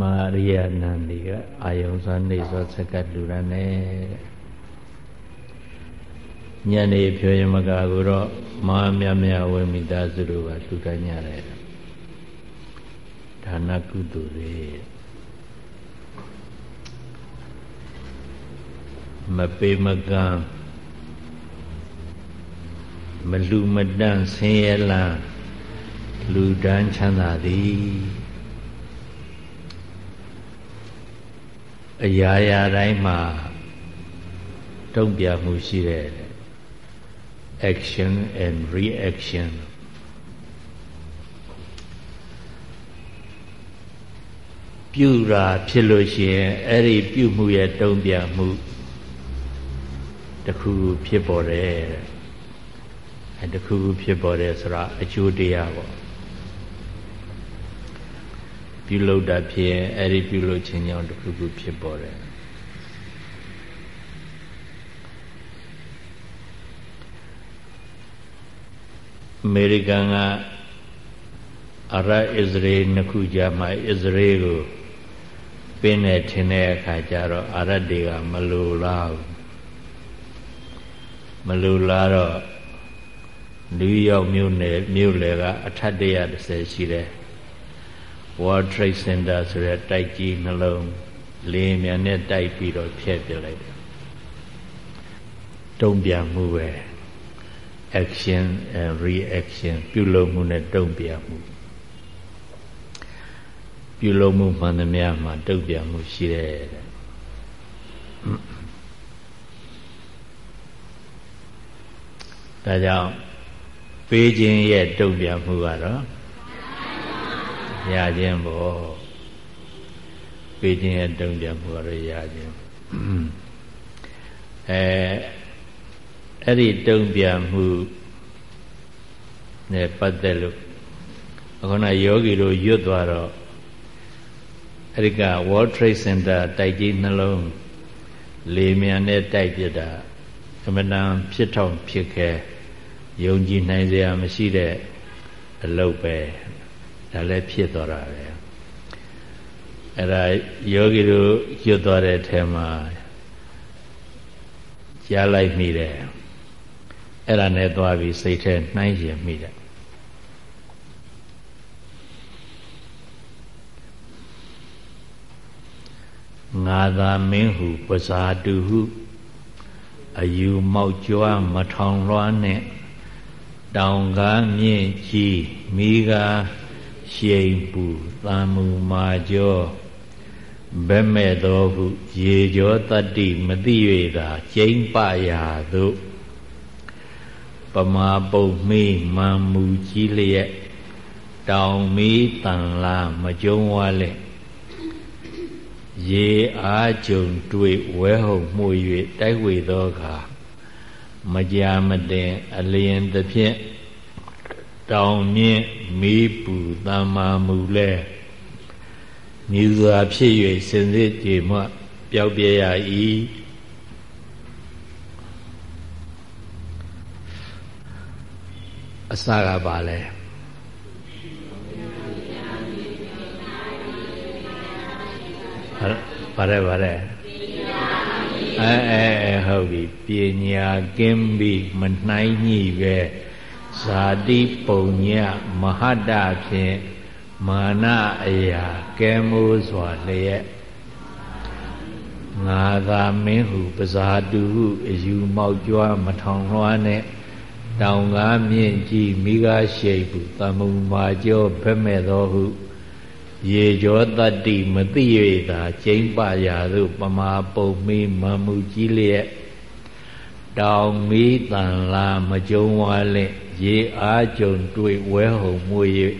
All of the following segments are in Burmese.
မာရိယနန္ဒီကအာယုံစွာနေစွာဆက်ကလူရနဲ့ညနေဖြောရမကကိုတော့မဟာမြတ်မြတ်ဝိမိသားစုတို့ကလှူဒန်းကြတယ်ဒါနကုသိုလ်တွေမပေမကံမလူမတန့်ဆင်းရဲလန်းလူဒန်းချမ်းသာသည် အရာရာတိုင်းမှာတုံ့ပြန်မှုရှိတဲ့ action and reaction ပြုတာဖြစ်လို့ရှိရင်အဲ့ဒီပြုမှုရဲ့တုံ့ပြန်မှုတခုဖြစ်ပေါ်တယ်အဲတခုဖြစ်ပေါ်တယ်ဆိုတာအကျိုးတရားပေါ့ ပြုလုပ်တာဖြစ်ရင်အဲ့ဒီပြုလုပ်ခြင်းကြောင့်တခုခုဖြစ်ပေါ်တယ်အမေရိကန်ကအရဣသရေနှစ်ခုကြားမှာဣသရေကိုပင်းနေထင်တဲ့အခါကျတော့အရတွေကမလိုလားဘူးမလိုလားတော့နယူးယောက်မြို့နယ်မြို့လေကအထက်130ရှိတယ် World Trade Center ဆိုတဲ့တိုက်ကြီးနှလုံးလေမြန်နဲ့တိုက်ပြီးတော့ဖျက်ပြလိုက်တယ်တုံ့ပြန်မှုပဲ action and reaction ပြုလုပ်မှုနဲ့တုံ့ပြန်မှုပြုလုပ်မှုမှန်သမျှမှာတုံ့ပြန်မှုရှိတယ်တဲ့ဒါကြောင့်ပေးခြင်းရဲ့တုံ့ပြန်မှုကတော့ ရခြင်းပေါ့ပေးခြင်းရဲ့တုံ့ပြန်မှုကတော့ရခြင်းအဲအဲ့ဒီတုံ့ပြန်မှုနဲ့ပတ်သက်လို့အခုနယောဂီတို့ရွတ်သွားတော့အဲ့ဒီက World Trade Center တိုက်ကြီးနှလုံးလေမြန်နဲ့တိုက်ပြတာအမှန်တန်ဖြစ်ထောင်ဖြစ်ခဲ့ယုံကြည်နိုင်စရာမရှိတဲ့အလုပ်ပဲ ဒါလည်းဖြစ်သွားတာပဲအဲ့ဒါယောဂီတို့ရွတ်သွားတဲ့အထက်မှာကြားလိုက်မိတယ်အဲ့ဒါနဲ့သွားပြီးစိတ်ထဲနှိုင်းရင်မိတယ်ငါသာမင်းဟုပဇာတုဟုအယူမောက်ကြွားမထောင်လွှားနဲ့တောင်ကားမြင့်ကြီးမိကား ရှိန်ပူသာမူမာကျော်ဘဲမဲ့တော်ဟုရေကျော်တတ္တိမသိ၍သာကျိမ့်ပရာသို့ပမာပုတ်မေးမံမူကြီးလျက်တောင်မီးတန်လာမကြုံဝါလက်ရေအားကြုံတွေ့ဝဲဟုံမှု၍တိုက်ဝေသောအခါမကြာမတင်အလျင်သဖြင့် တောင်မြင့်မီးပူတမ္မာမူလဲမြူစွာဖြစ်၍စင်စစ်ကြည်မှပျောက်ပြရ၏အစကပါလဲဘာလဲဘာလဲအဲအဲဟုတ်ပြီပညာကင်းပြီးမနှိုင်းညိပဲ ဇာတိပုံညမဟာတဖြင့်မာနအရာကဲမိုးစွာလျက်ငါသာမင်းဟုပဇာတုဟုအယူမောက်ကြွားမထောင်လွှားနဲ့တောင်ကားမြင့်ကြီးမိကားရှိပ်ဟုတမုံမာကျော်ဘက်မဲ့သောဟုရေကျော်တတ္တိမသိ၍သာကျိမ့်ပရာသို့ပမာပုံမေးမမှုကြီးလျက် တောင်မီးတန်လာမကြုံဝါလင့်ရေအားကြုံတွေ့ဝဲဟုံမွေ၍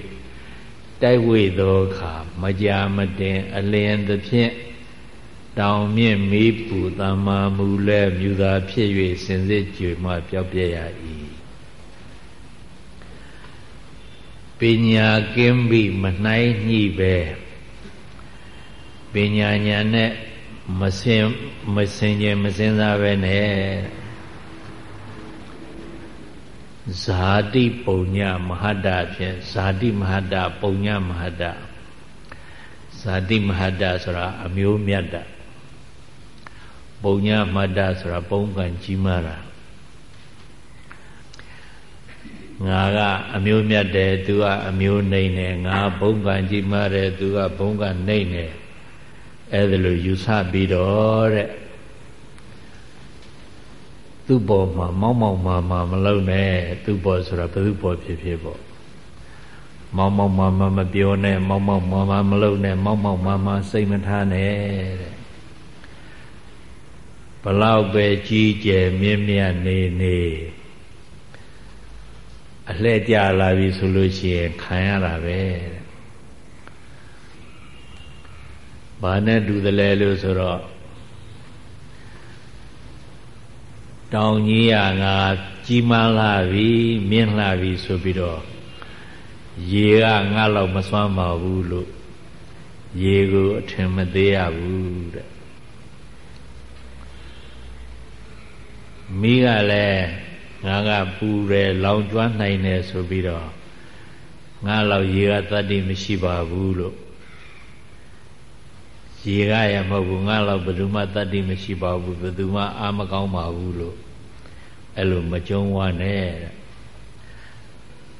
တိုက်ဝေသောအခါမကြာမတင်အလျင်သဖြင့်တောင်မြင့်မီးပူတမ္မာမူလဲမြူသာဖြစ်၍စင်စစ်ကြွေမှပျောက်ပြရ၏ပညာကင်းပြီးမနှိုင်းညှိပဲပညာညာနဲ့မစင်မစင်ခြင်းမစင်စားပဲနဲ့ ဇာတိပုံညမဟာတဖြင့်ဇာတိမဟာတပုံညမဟာတဇဇာတိမဟတ္တဆိုတာအမျိုးမြတ်တာပုံညာမတ္တဆိုတာပုံကံကြီးမားတာငါကအမျိုးမြတ်တယ်သူကအမျိုးနှိမ့်တယ်ငါဘုံကံကြီးမားတယ်သူကဘုံကနှိမ့်တယ်အဲ့ဒါလိုယူဆပြီးတော့တဲ့ သူ့ဘောမှာမောင်းမောင်းမာမာမလုံနဲ့သူ့ဘောဆိုတာဘယ်သူ့ဘောဖြစ်ဖြစ်ပေါ့မောင်းမောင်းမာမာမပြောနဲ့မောင်းမောင်းမာမာမလုံနဲ့မောင်းမောင်းမာမာစိတ်မထားနဲ့တဲ့ဘလောက်ပဲကြီးကျယ်မြင့်မြတ်နေနေအလှဲ့ကြလာပြီဆိုလို့ရှိရင်ခံရတာပဲဘာနဲ့တူတယ်လဲလို့ဆိုတော့ တောင်ကြီးရငါကြီးမားလာပြီမြင့်လာပြီဆိုပြီးတော့ရေကငါလောက်မစွမ်းပါဘူးလို့ရေကိုအထင်မသေးရဘူးတဲ့မိကလည်းငါကပူတယ်လောင်ကျွမ်းနိုင်တယ်ဆိုပြီးတော့ငါလောက်ရေကတတ္တိမရှိပါဘူးလို့ရေကရမဟုတ်ဘူးငါလောက်ဘယ်သူမှတတ္တိမရှိပါဘူးဘယ်သူမှအာမကောင်းပါဘူးလို့ အဲ့လိုမကြုံဝါနဲ့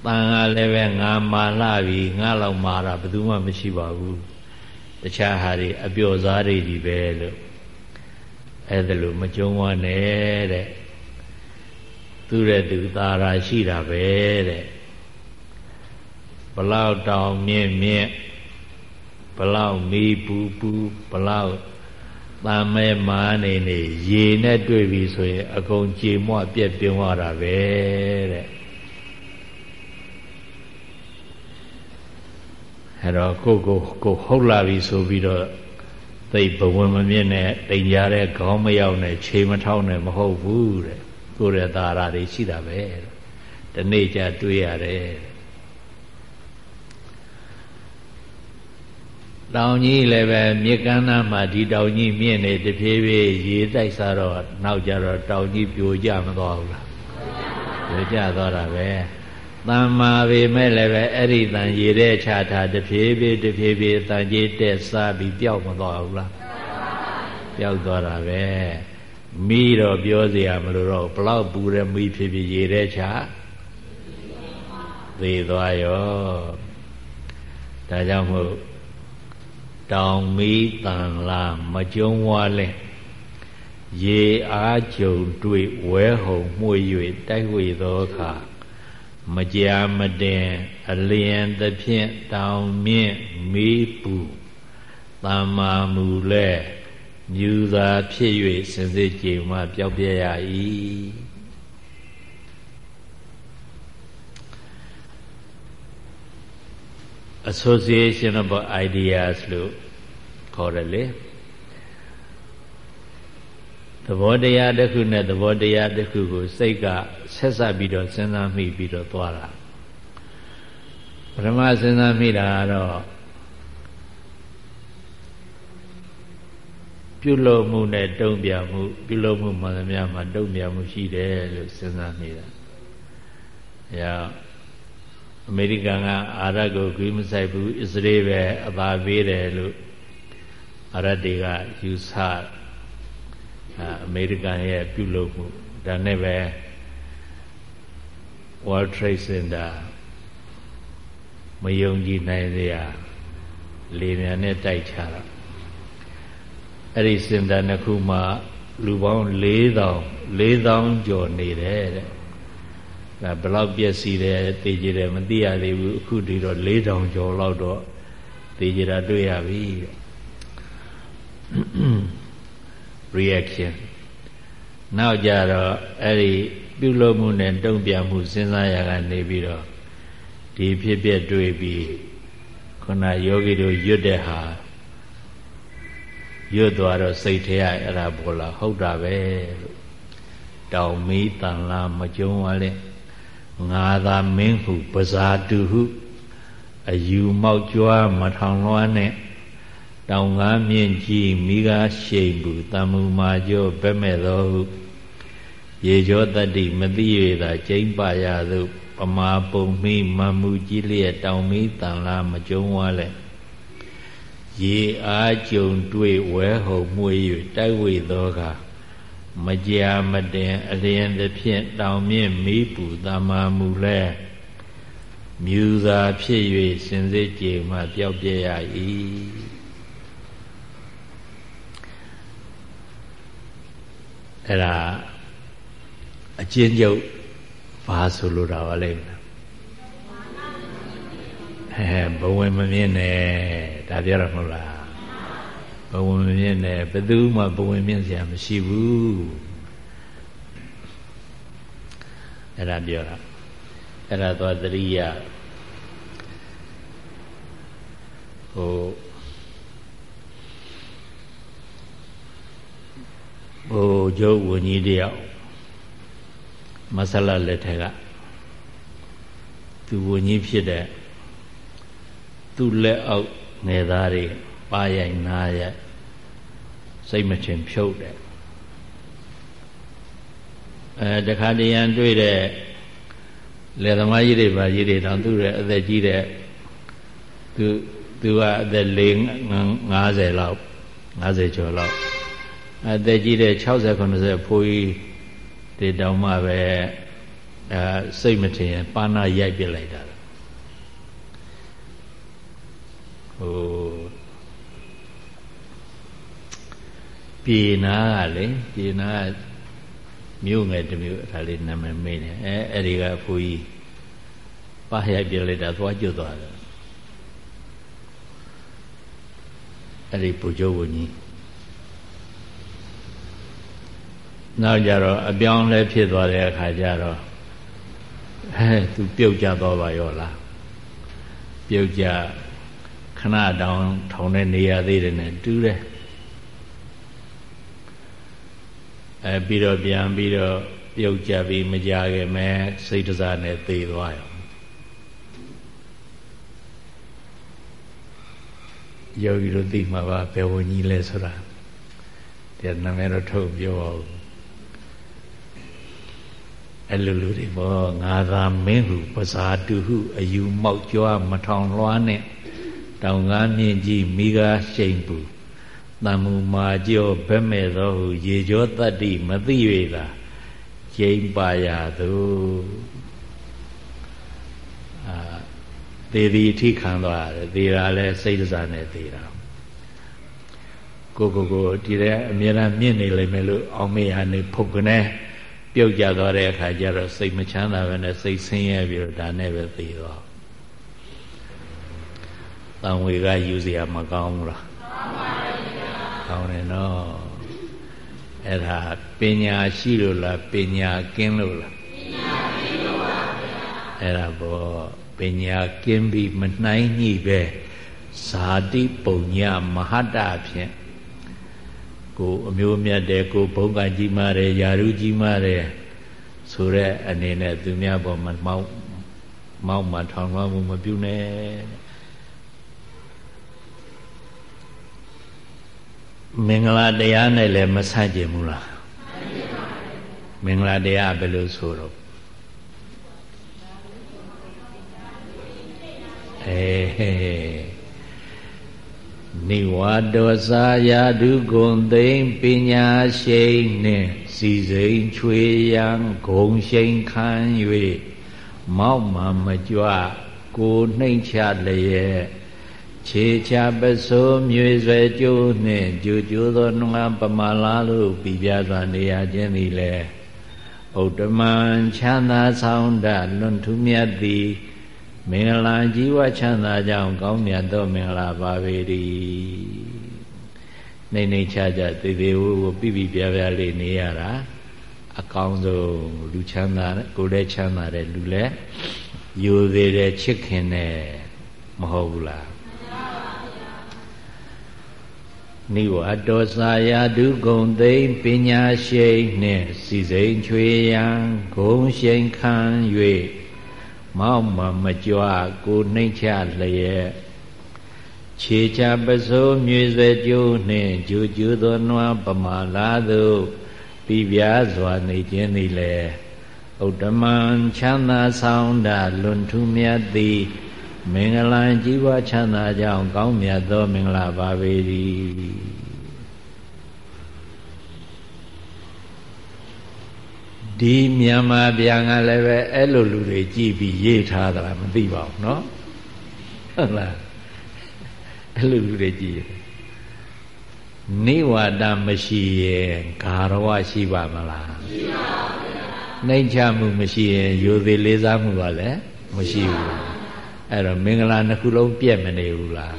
တန်ကလည်းပဲငါမာလာပြီငါလောက်မာတာဘယ်သူမှမရှိပါဘူးတခြားဟာတွေအပျော်စားတွေကြီးပဲလို့အဲ့ဒါလိုမကြုံဝါနဲ့တဲ့သူတဲ့သူသာရာရှိတာပဲတဲ့ဘလောက်တောင်မြင့်မြင့်ဘလောက်မီးပူပူဘလောက် တမ်းမဲမာနေနေရေနဲ့တွေ့ပြီဆိုရင် အကုန်ကြေမွပြက်ပြင်းသွားတာပဲတဲ့အဲ့တော့ကိုကိုကိုဟုတ်လာပြီဆိုပြီးတော့သိဘဝင်မမြင့်နဲ့တိမ်ကြတဲ့ခေါင်းမရောက်နဲ့ခြေမထောက်နဲ့မဟုတ်ဘူးတဲ့ကိုယ်ရသာရတွေရှိတာပဲတနေ့ကျတွေးရတယ် တောင်ကြီးလည်းပဲမြေကမ်းနားမှာဒီတောင်ကြီးမြင့်နေတဖြည်းဖြည်းရေတိုက်စားတော့နောက်ကြတော့တောင်ကြီးပြိုကျမသွားဘူးလားပြိုကျသွားတာပဲတမ္မာပေမဲ့လည်းပဲအဲ့ဒီတန်ရေတဲ့ချထားတဖြည်းဖြည်းတဖြည်းဖြည်းတန်ကြီးတက်စားပြီးပျောက်မသွားဘူးလားပျောက်သွားတာပဲမီးတော့ပြောเสียမလို့တော့ဘလောက်ပူတဲ့မီးဖြစ်ဖြစ်ရေတဲ့ချသေသွားရောဒါကြောင့်မို့ တောင်မီးတန်လာမကြုံဝါလဲရေအားကြုံတွေ့ဝဲဟုံမှု၍တိုက်ဝေသောအခါမကြာမတင်အလျင်သဖြင့်တောင်မြင့်မီးပူတမ္မာမူလဲမြူသာဖြစ်၍စင်စစ်ကြည်မှပျောက်ပြရ၏ association of ideas လို့ခေါ်တယ်လေသဘောတရားတစ်ခုနဲ့သဘောတရားတစ်ခုကိုစိတ်ကဆက်ဆက်ပြီးတော့စဉ်းစားမိပြီးတော့သွားတာပထမစဉ်းစားမိတာကတော့ပြုလုပ်မှုနဲ့တုံ့ပြန်မှုပြုလုပ်မှုမှန်သမျှမှာတုံ့ပြန်မှုရှိတယ်လို့စဉ်းစားနေတာ။အဲ အမေရိကန်ကအာရတ်ကိုဂိမဆိုင်ဘူးအစ္စရေးပဲအသာပေးတယ်လို့အာရတ်တွေကယူဆအမေရိကန်ရဲ့ပြုလုပ်မှုဒါနဲ့ပဲ World Trade Center မယုံကြည်နိုင်စရာလေမြန်နဲ့တိုက်ချတာအဲ့ဒီစင်တာနှစ်ခုမှာလူပေါင်း4000 4000ကျော်နေတယ်တဲ့ ဒါဘလောက်ပြည့်စည်တယ်သိကြတယ်မသိရသေးဘူးအခုဒီတော့4000ကျော်လောက်တော့သိကြတာတွေ့ရပြီတဲ့ reaction နောက်ကြတော့အဲ့ဒီပြုလုပ်မှုနဲ့တုံ့ပြန်မှုစဉ်းစားရကနေပြီးတော့ဒီဖြစ်ဖြစ်တွေ့ပြီးခုနယောဂီတို့ရွတ်တဲ့ဟာရွတ်သွားတော့စိတ်ထဲရအဲ့ဒါပေါ်လာဟုတ်တာပဲလို့တောင်မီးတန်လာမကြုံရလဲ ငါသာမင်းဟုပဇာတုဟုအယူမောက်ကြွားမထောင်လွှမ်းနဲ့တောင်ကားမြင့်ကြီးမိကားရှိန်ဘူးတမ္မူမာကျော်ဘက်မဲ့သောဟုရေကျော်တတ္တိမသိရသာကျိမ့်ပါရသို့ပမာပုံမိမမှုကြီးလျက်တောင်မီးတန်လာမကြုံဝါလဲရေအားကြုံတွေ့ဝဲဟုံမှု၍တိုက်ဝေသောက မကြာမတင်အလျင်သဖြင့်တောင်မြင့်မီးပူတမာမူလဲမြူသာဖြစ်၍စင်စစ်ကြေမှပျောက်ပြရ၏အဲ့ဒါအကျဉ်းချုပ်ဘာဆိုလိုတာပါလဲဟဲ့ဘဝင်မမြင်နဲ့ဒါပြောရမဟုတ်လား ဘဝင်မမြင်နဲ့ဘယ်သူမှဘဝင်မြင်စရာမရှိဘူးအဲ့ဒါပြောတာအဲ့ဒါသွားတရိယဟိုဟိုကျုပ်ဝင်းကြီးတယောက်မဆလလက်ထက်ကသူဝင်းကြီးဖြစ်တဲ့သူ့လက်အောက်ငယ်သားတွေပါရိုက်နာရိုက် စိတ်မချင်ဖြုတ်တယ်အဲတခါတရံတွေ့တဲ့လယ်သမားကြီးတွေပါကြီးတွေတောင်သူ့ရဲ့အသက်ကြီးတဲ့သူသူကအသက်၄50လောက်50ကျော်လောက်အသက်ကြီးတဲ့60 90ဖိုးကြီးဒီတောင်မှပဲအဲစိတ်မထင်ရင်ပါဏရိုက်ပြလိုက်တာဟို ပြေနာကလေပြေနာမြို့ငယ်တစ်မြို့ဒါလေးနာမည်မေးတယ်အဲအဲ့ဒီကအဖိုးကြီးပါရိုက်ပြလိုက်တာသွားကျွတ်သွားတယ်အဲ့ဒီပူကျုပ်ဝင်ကြီးနောက်ကြတော့အပြောင်းလဲဖြစ်သွားတဲ့အခါကျတော့အဲသူပြုတ်ကြတော့ပါရောလားပြုတ်ကြခဏတောင်ထောင်တဲ့နေရာသေးတယ်နဲ့တူးတယ် အဲပြီးတော့ပြန်ပြီးတော့ပြုတ်ကြပြီးမကြခင်မဲ့စိတ်တစားနဲ့သေသွားရောယောဂီတို့သိမှာပါဘယ်ဝန်ကြီးလဲဆိုတာဒီနာမည်တော့ထုတ်ပြောပါဦးအဲ့လိုလူတွေဘောငါသာမင်းဟုပဇာတုဟုအယူမောက်ကြွားမထောင်လွှားနဲ့တောင်ကားမြင့်ကြီးမိကားရှိန်ပူ တမ္မူမာကြောဘက်မဲ့သောဟုရေကြောတတ္တိမသိ၍သာကျိန်ပါရသူအာသေသည်အထိခံသွားရတယ်သေတာလဲစိတ်စားနဲ့သေတာကိုကိုကိုဒီတဲ့အမြဲတမ်းမြင့်နေလိမ့်မယ်လို့အောင်မေဟာနေဖုတ်ကနေပြုတ်ကြသွားတဲ့အခါကျတော့စိတ်မချမ်းသာပဲနဲ့စိတ်ဆင်းရဲပြီးတော့ဒါနဲ့ပဲသေသွားတန်ဝေကယူเสียမကောင်းဘူးလားကောင်းပါဘူး ကောင်းတယ်နော်အဲ့ဒါပညာရှိလို့လားပညာကင်းလို့လားပညာကင်းလို့ပါဗျာအဲ့ဒါဘောပညာကင်းပြီးမနှိုင်းညှိပဲဇာတိပုံညမဟာတဖြင့်ကိုအမျိုးမြတ်တယ်ကိုဘုံကကြီးမားတယ်ယာရုကြီးမားတယ်ဆိုတဲ့အနေနဲ့သူများပေါ်မှာမောက်မောက်မှထောင်လွှမ်းမှုမပြုနဲ့ မင်္ဂလာတရားနဲ့လည်းမဆန့်ကျင်ဘူးလားမင်္ဂလာတရားဘယ်လိုဆိုတော့အေးနိဝါဒောစာယာဒုဂုံသိမ့်ပညာရှိန်နှင့်စီစိန်ချွေရန်ဂုံရှိန်ခံ၍မောက်မှမကြွကိုနှိမ့်ချလျက် ခြေချပစိုးမြေဆွဲကျိုးနှင့်ကြိုကျိုးသောနှငါပမာလာလို့ပြီးပြစွာနေရခြင်းသည်လေဥဒ္ဓမံချမ်းသာဆောင်တလွန်ထူးမြတ်သည်မင်္ဂလာជីវချမ်းသာကြောင့်ကောင်းမြတ်သောမင်္ဂလာပါပေ၏နေနေချာချာသေသေးဝဝပြပြပြပြလေးနေရတာအကောင်းဆုံးလူချမ်းသာကိုယ်လည်းချမ်းသာတဲ့လူလည်းယူသေးတဲ့ချစ်ခင်တဲ့မဟုတ်ဘူးလား နိဝတ္တောစာယာဒုဂုံသိမ့်ပညာရှိနှင့်စီစိန်ချွေရန်ဂုံရှိန်ခံ၍မောက်မမကြွကိုနှိမ့်ချလျက်ခြေချပစိုးမြေဆွဲကျိုးနှင့်ဂျူဂျူသောနွားပမာလာသို့ပြီးပြားစွာနေခြင်းသည်လေဥတ္တမံချမ်းသာဆောင်တာလွန်ထူးမြတ်သည် မင်္ဂလာကြီးပွားချမ်းသာကြောင်းကောင်းမြတ်သောမင်္ဂလာပါပေသည်ဒီမြန်မာပြန်ကလည်းပဲအဲ့လိုလူတွေကြည်ပြီးရေးထားတာမသိပါဘူးเนาะဟုတ်လားအဲ့လိုလူတွေကြည်နိဝါဒမရှိရင်ဂါရဝရှိပါမလားရှိပါဘူးနှိမ့်ချမှုမရှိရင်ယိုသေးလေးစားမှုကလည်းမရှိဘူး အဲ့တော့မင်္ဂလာနှစ်ခုလုံးပြည့်မနေဘူးလား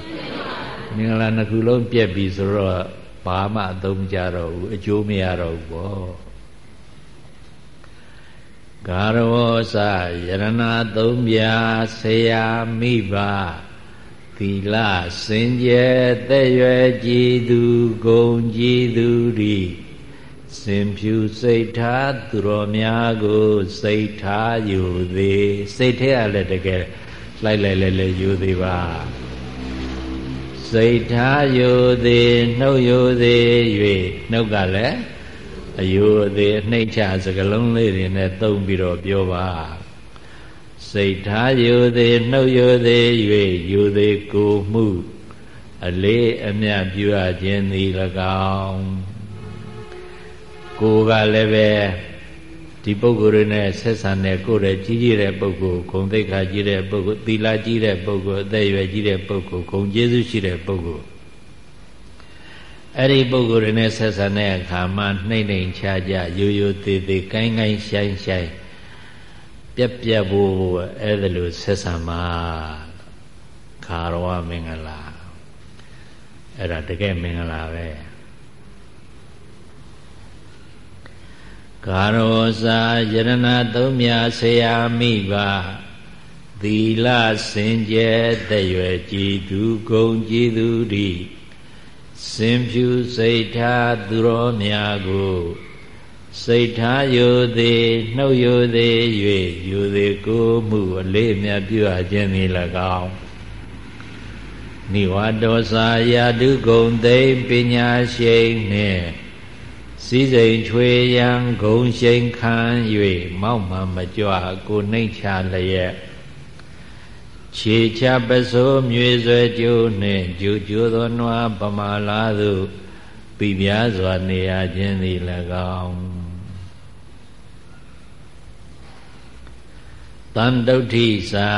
မင်္ဂလာနှစ်ခုလုံးပြည့်ပြီဆိုတော့ဘာမှအသုံးကြတော့ဘူးအကျိုးမရတော့ဘူးပေါ့ဂါရဝောစယရဏသုံးပြဆရာမိဘသီလစင်ကြယ်တဲ့ရွယ်ကြည်သူဂုံကြည်သူဤစင်ဖြူစိတ်ထားသူတော်များကို စိတ်ထားယူသည်စိတ်ထဲကလည်းတကယ် လိုက်လိုက်လဲလဲယူသည်ပါစိတ်ထားယူသည်နှုတ်ယူသည်၍နှုတ်ကလည်းအယူသည်နှိမ့်ချစကလုံးလေးတွေနဲ့သုံးပြီးတော့ပြောပါစိတ်ထားယူသည်နှုတ်ယူသည်၍ယူသည်ကိုမှု အလေးအမြတ်ပြုအပ်ခြင်းသည်၎င်းကိုကလည်းပဲ ဒီပုဂ္ဂိုလ်တွေနဲ့ဆက်ဆံတဲ့ကိုယ်ရဲ့ကြီးကြီးတဲ့ပုဂ္ဂိုလ်ဂုံသိက္ခာကြီးတဲ့ပုဂ္ဂိုလ်သီလကြီးတဲ့ပုဂ္ဂိုလ်အသက်အရွယ်ကြီးတဲ့ပုဂ္ဂိုလ်ဂုံကျေးဇူးရှိတဲ့ပုဂ္ဂိုလ်အဲ့ဒီပုဂ္ဂိုလ်တွေနဲ့ဆက်ဆံတဲ့အခါမှာနှိမ့်နှိမ့်ချာချာရိုးရိုးသေးသေးကိုင်းကိုင်းရှိုင်းရှိုင်းပြက်ပြက်ဖို့အဲ့ဒါလိုဆက်ဆံမှာခါရဝမင်္ဂလာအဲ့ဒါတကယ်မင်္ဂလာပဲ ကာရောစာယရဏသုံးမြဆရာမိဘသီလစင်ကြယ်တရွယ်ကြည်သူဂုံကြည်သူဤစင်ဖြူစိတ်ထားသူတော်များကိုစိတ်ထားယိုသည်နှုတ်ယိုသည်၍ယိုသည်ကိုမှုအလေးမြတ်ပြုအပ်ခြင်းသည်၎င်းနိဝါဒောစာယာတုဂုံသိပညာရှိနှင့် စည်းစိမ်ချွေရန်ဂုံရှိန်ခံ၍မောက်မှမကြွကိုနှိမ့်ချလျက်ခြေချပစိုးမြွေဆွဲကျိုးနှင့်ကျူကျိုးသောနွားပမာလာသို့ပြပြစွာနေရခြင်းသည်၎င်းတန်တုဋ္ဌိစာ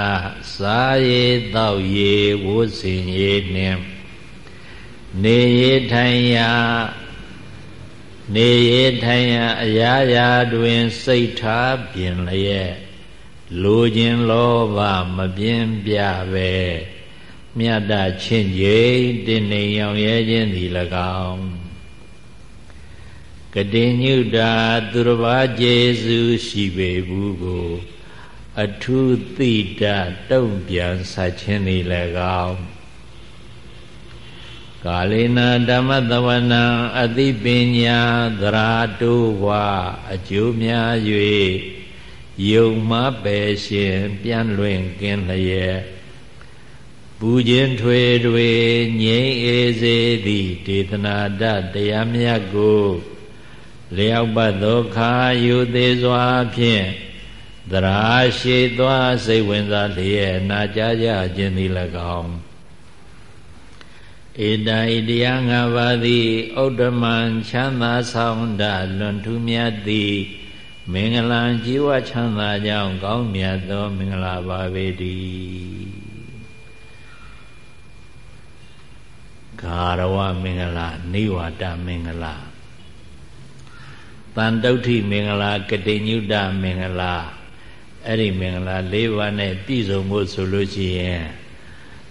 စားရေတောက်ရေဝုစင်ရေနှင့်နေရထိုင်ရာ နေရထိုင်ရာအရာရာတွင် စိတ်ထားပြင်လျက်လိုခြင်းလောဘမပြင်းပြပဲမြတ်တာချင်းကြီးတင်းနေရောင်ရဲခြင်းသည်၎င်းကတိညုတာသူတစ်ပါးကျေစုရှိပေဘူးကို အထုသိတတုံ့ပြန်ဆက်ခြင်းသည်၎င်း ကာလေနာဓမ္မတဝနာအသိပညာသရာတုဝအကျိုးများ၍ယုံမပဲရှင်ပြန်လွင်ကင်းလျက်ပူခြင်းထွေတွေငြိမ်းအေးစေသည့်ဒေသနာတတရားမြတ်ကိုလျောက်ပတ်သောခါယူသေးစွာဖြင့်သရာရှိသွားစိတ်ဝင်စားလျက်နာကြကြခြင်းသည်၎င်း ဧတဣတရားငါးပါးသည်ဥဒ္ဓမံချမ်းသာဆောင်တလွန်ထူးမြတ်သည်မင်္ဂလာជីវချမ်းသာကြောင်းကောင်းမြတ်သောမင်္ဂလာပါပေတည်းဂါရဝမင်္ဂလာနိဝါဒမင်္ဂလာတန်တုဋ္ဌိမင်္ဂလာကတိညုတမင်္ဂလာအဲ့ဒီမင်္ဂလာ၄ပါးနဲ့ပြည့်စုံဖို့ဆိုလို့ရှိရင်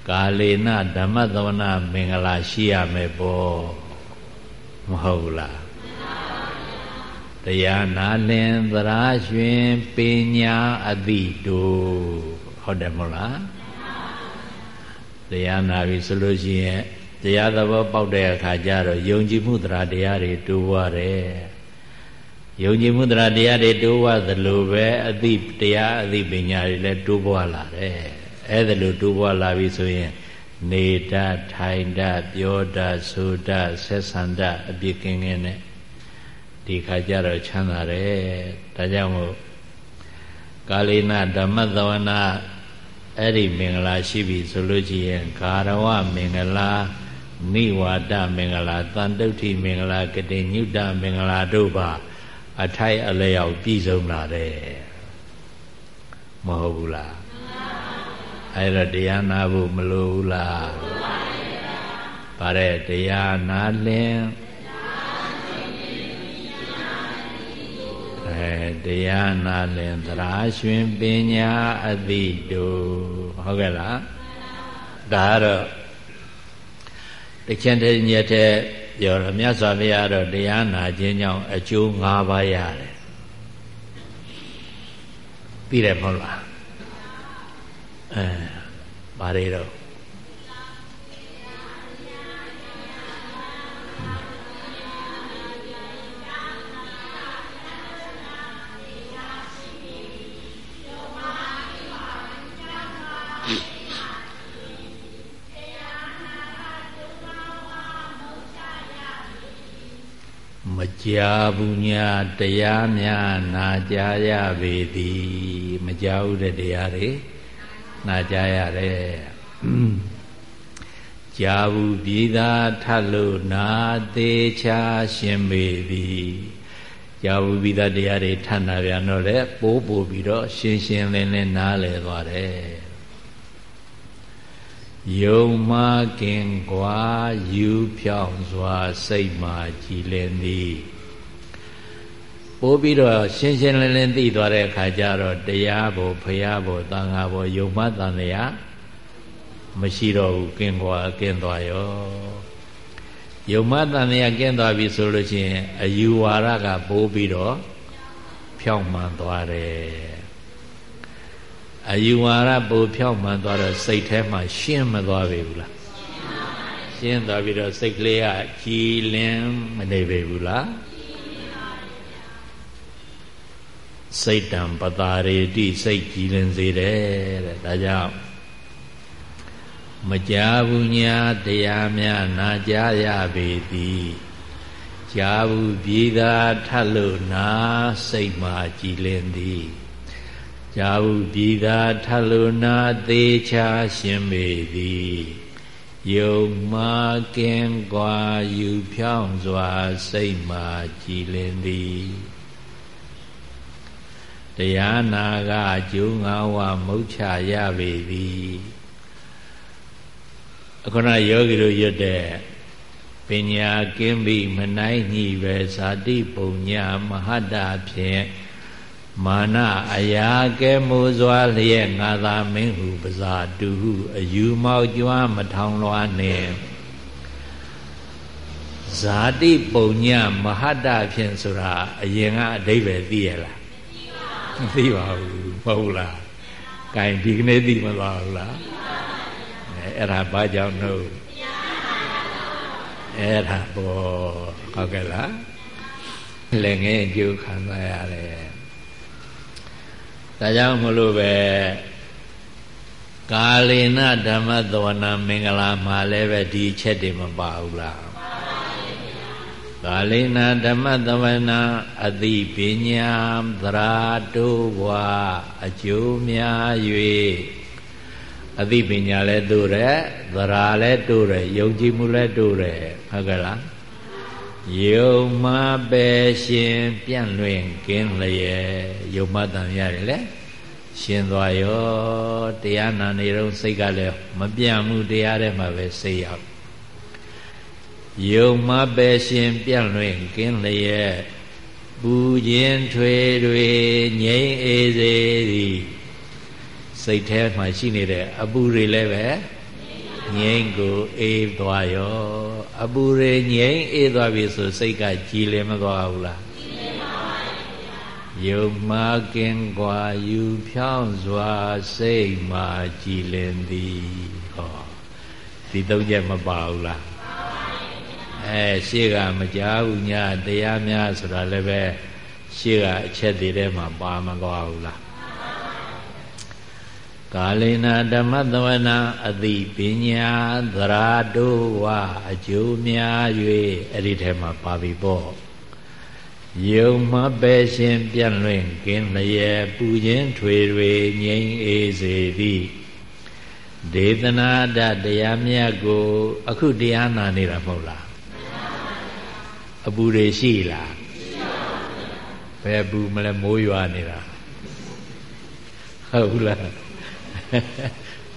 ကာလေနဓမ္မသဝနာမင်္ဂလာရှိရမယ်ပေါ့မဟုတ်လားတရားနာလင်သရာရွှင်ပညာအတိတို့ဟုတ်တယ်မဟုတ်လားတရားနာပြီဆိုလို့ရှိရင်တရားသဘောပေါက်တဲ့အခါကျတော့ယုံကြည်မှုတရားတရားတွေတိုးွားတယ်ယုံကြည်မှုတရားတရားတွေတိုးွားသလိုပဲအသိတရားအသိပညာတွေလည်းတိုးပွားလာတယ် အဲ့ဒါလိုတိုးပွားလာပြီဆိုရင်နေတတ်ထိုင်တတ်ပြောတတ်ဆိုတတ်ဆက်ဆံတတ်အပြစ်ကင်းကင်းနဲ့ဒီခါကျတော့ချမ်းသာတယ်ဒါကြောင့်မို့ကာလိနဓမ္မသဝနာအဲ့ဒီမင်္ဂလာရှိပြီဆိုလို့ရှိရင်ဂါရဝမင်္ဂလာနိဝါဒမင်္ဂလာတန်တုဋ္ဌိမင်္ဂလာကတိညုတမင်္ဂလာတို့ပါ အထိုက်အလျောက်ပြည့်စုံလာတယ်မဟုတ်ဘူးလား အဲ့တော့တရားနာဖို့မလိုဘူးလားပါတဲ့တရားနာလင်အဲတရားနာလင်သရာရွှင်ပညာအတိတို့ဟုတ်ကဲ့လားဒါကတော့တချင်တဲ့ညက်တဲ့ပြောတော့မြတ်စွာဘုရားတော့တရားနာခြင်းကြောင့်အကျိုး၅ပါးရတယ်ပြီးတယ်မဟုတ်လား အဲဘာတွေတော့မကြာဘူးညာတရားများနာကြားရပေသည် မကြောက်တဲ့တရားတွေ နာကြားရတယ်ကြာဘူးပြည်သာထလို့နာသေးချာရှင်ပေသည်ကြာဘူးပြည်သာတရားတွေထနာပြန်တော့လေပိုးပို့ပြီးတော့ရှင်းရှင်းလင်းလင်းနားလည်သွားတယ်ယုံမကင်ကွာယူဖြောင်းစွာစိတ်မှကြည်လင်သည် ပိုးပြီးတော့ရှင်းရှင်းလင်းလင်းသိသွားတဲ့အခါကျတော့တရားဘောဖရာဘောသံဃာဘောယုံမတန်တရားမရှိတော့ဘူးကင်းကွာကင်းသွားရောယုံမတန်တရားကင်းသွားပြီဆိုလို့ရှိရင်အယူဝါဒကပိုးပြီးတော့ဖြောင်းမှန်သွားတယ်အယူဝါဒပိုးဖြောင်းမှန်သွားတော့စိတ်ထဲမှာရှင်းမသွားပြီဘူးလားရှင်းသွားပြီးတော့စိတ်ကလေးကကြည်လင်မနေပြီဘူးလား စိတ်တံပတာရေတိစိတ်ကြည်လင်စေတယ်တဲ့ဒါကြောင့်မကြာဘူးညာတရားများနာကြားရပေသည်ကြာဘူးပြည်သာထလို့နာစိတ်မှကြည်လင်သည်ကြာဘူးပြည်သာထလို့နာသေးချာရှင်ပေသည်ယုံမာကင်ကွာယူဖြောင်းစွာစိတ်မှကြည်လင်သည် တရားနာကကျိုးငါဝမုတ်ချရပေသည်အခုနယောဂီတို့ရွတ်တဲ့ပညာကင်းပြီးမနိုင်ညိပဲဇာတိပုံညာမဟာတာဖြင့်မာနအရာကဲမိုးစွာလျက်ငါသာမင်းဟုပဇာတူဟုအယူမောက်ကြွားမထောင်လွားနဲ့ဇာတိပုံညာမဟာတာဖြင့်ဆိုတာအရင်ကအဓိပ္ပာယ်သိရလား မသိပါဘူးမဟုတ်လား gain ဒီကနေ့သိမသွားဘူးလားအဲအဲ့ဒါဘာကြောင့်လို့အဲ့ဒါဘောဟုတ်ကဲ့လားလည်းငယ်အကျိုးခံစားရတယ်ဒါကြောင့်မလို့ပဲကာလေနဓမ္မသဝနာမင်္ဂလာမှာလည်းပဲဒီချက်တွေမပါဘူးလား ကာလေနာဓမ္မသဝနာအတိပညာသရာတိုးဘွာအကျိုးများ၍အတိပညာလည်းတိုးတယ်သရာလည်းတိုးတယ်ယုံကြည်မှုလည်းတိုးတယ်ဟုတ်ကဲ့လားယုံမပဲရှင်ပြန့်လွင်ကင်းလျက်ယုံမတန်ရတယ်လေရှင်သွားရောတရားနာနေတော့စိတ်ကလည်းမပြန့်မှုတရားထဲမှာပဲစိတ်ရောက် ယုံမပဲရှင်ပြန့်လွင်ကင်းလျက်ပူခြင်းထွေတွေငြိမ်းအေးစေသည်စိတ်ထဲမှာရှိနေတဲ့အပူတွေလည်းပဲငြိမ်းကိုအေးသွားရောအပူတွေငြိမ်းအေးသွားပြီဆိုစိတ်ကကြည်လင်မသွားဘူးလားယုံမာကင်ကွာယူဖြောင်းစွာစိတ်မှာကြည်လင်သည်ဟောဒီသုံးချက်မပါဘူးလား အဲရှေ့ကမကြားဘူးညတရားများဆိုတာလည်းပဲရှေ့ကအချက်တွေထဲမှာပါမသွားဘူးလားကာလေနာဓမ္မသဝနာအတိပညာသရာတုဝအကျိုးများ၍အဲ့ဒီထဲမှာပါပြီပေါ့ယုံမပဲရှင်ပြန့်လွင်ကင်းလျက်ပူခြင်းထွေတွေငြိမ်းအေးစေသည်ဒေသနာတတရားမြတ်ကို အခုတရားနာနေတာမဟုတ်လား အပူတွေရှိလားဘယ်ပူမလဲမိုးရွာနေတာဟုတ်လား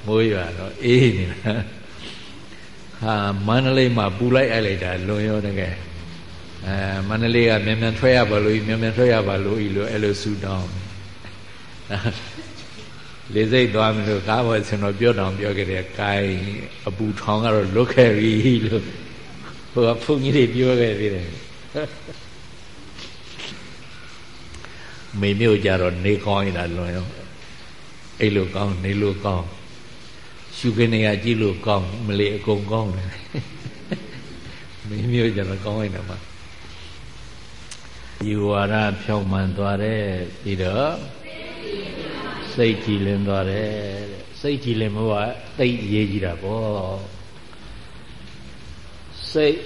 မိုးရွာတော့အေးနေတာဟာမန္တလေးမှာပူလိုက်အိုက်လိုက်တာလွန်ရောတကယ်အဲမန္တလေးကမြန်မြန်ထွက်ရပါလို့မြန်မြန်ထွက်ရပါလို့ဤလိုအဲ့လိုဆူတောင်းလေစိတ်သွားမလို့ကားပေါ်ဆင်တော့ပြောတောင်ပြောခဲ့တယ်။ကိုင်းအပူထောင်ကတော့လွတ်ခဲ့ပြီလို့ ဟိုကဘုန်းကြီးတွေပြောခဲ့သေးတယ်။မိမျိုးကြတော့နေကောင်းရတာလွန်ရောအဲ့လိုကောင်းနေလို့ကောင်းရှုခင်းနေရကြည့်လို့ကောင်းမလေးအကုန်ကောင်းတယ်မိမျိုးကြတော့ကောင်းရင်တော့ယူဝါဒဖြောင်းမှန်သွားတယ်ပြီးတော့စိတ်ကြည်လင်သွားတယ်တဲ့စိတ်ကြည်လင်မှုကသိရေးကြည့်တာပေါ့ စိတ်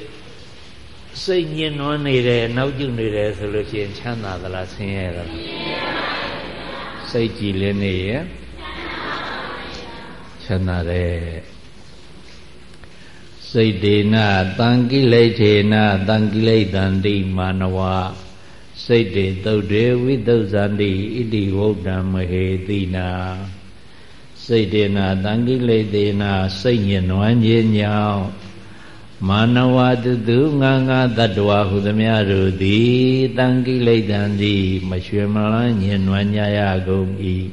စိတ်ညင်နွမ်းနေတယ်နောက်ကျနေတယ်ဆိုလို့ရှိရင်ချမ်းသာသလားဆင်းရဲသလားစိတ်ကြည်လင်နေရင်ချမ်းသာတယ်စိတ်ဒေနတံကိလေထေနတံကိလေတံတိမာနဝစိတ်တေသုတ်တေဝိသုဇန္တိဣတိဝုဒ္ဓံမဟေတိနာစိတ်တေနာတံကိလေတေနာစိတ်ညင်နွမ်းခြင်းကြောင့် မာနဝတုတုငါငါတတ္တဝါဟုသမျှတို့သည်တံကိလေတံသည်မရွှေမလန်းညင်နွမ်းကြရကုန်၏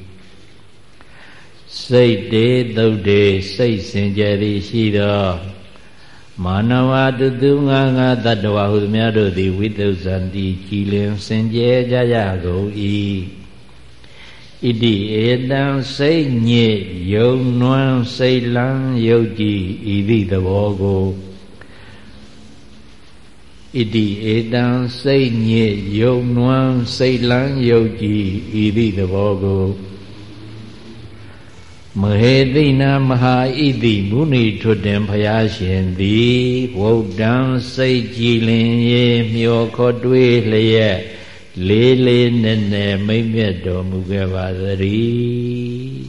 စိတ်တေသုတ်တေစိတ်စင်ကြယ်သည်ရှိသောမာနဝတုသူငါငါတတ္တဝါဟုသမျှတို့သည်ဝိသုဇန္တိကြည်လင်စင်ကြယ်ကြရကုန်၏ဣတိဧတံစိတ်ညစ်ယုံနွမ်းစိတ်လန်းယုတ်ကြည်ဤသည့်သဘောကို ဣတိဧတံစိတ်ညစ်ယုံနွမ်းစိတ်လန်းယုတ်ကြည်ဤသည့်သဘောကိုမဟေတိနာမဟာဣတိမုဏိထွတ်တင်ဖရာရှင်သည်ဝုဒ္ဒံစိတ်ကြည်လင်ရေမျောခေါ်တွေးလျက်လေးလေးနက်နက်မိမ့်မြတ်တော်မူခဲ့ပါသတည်း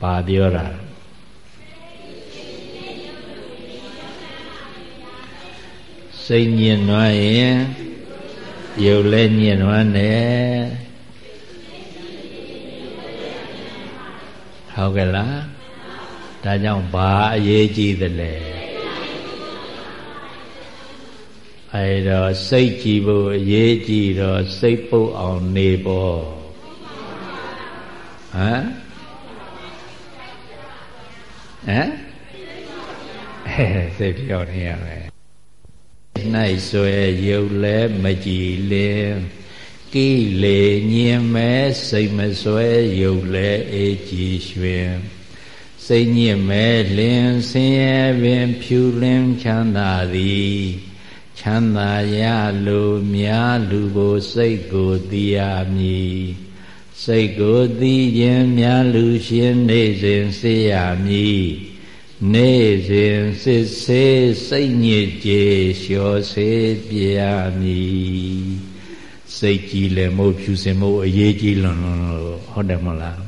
ပါပြောတာ စိတ်ညင်နွားရင်ရုပ်လည်းညင်နွားနဲ့ဟုတ်ကဲ့လားဒါကြောင့်ဘာအရေးကြီးသလဲအဲတော့စိတ်ကြည်ဖို့အရေးကြီးတော့စိတ်ပုတ်အောင်နေပေါ့ဟမ်ဟမ်စိတ်ပြောင်းနေရမယ်၌ ဆွဲရုပ်လဲမကြည်လင်းကိလေညင်မဲ့စိတ်မစွဲယုတ်လဲအေးကြည်ရွှင်စိတ်ညစ်မဲ့လင်းဆင်းရဲပင်ဖြူလင်းချမ်းသာသည်ချမ်းသာရလိုများလူကိုစိတ်ကိုသိရမည်စိတ်ကိုသိခြင်းများလူရှင်နေစဉ်စေရမည် နေစဉ်စစ်ဆေးစိတ်ညစ်ကြေလျှော်စေပြရမည်စိတ်ကြည်လင်မှုဖြူစင်မှုအရေးကြီးလွန်လွန်လို့ဟုတ်တယ်မဟုတ်လား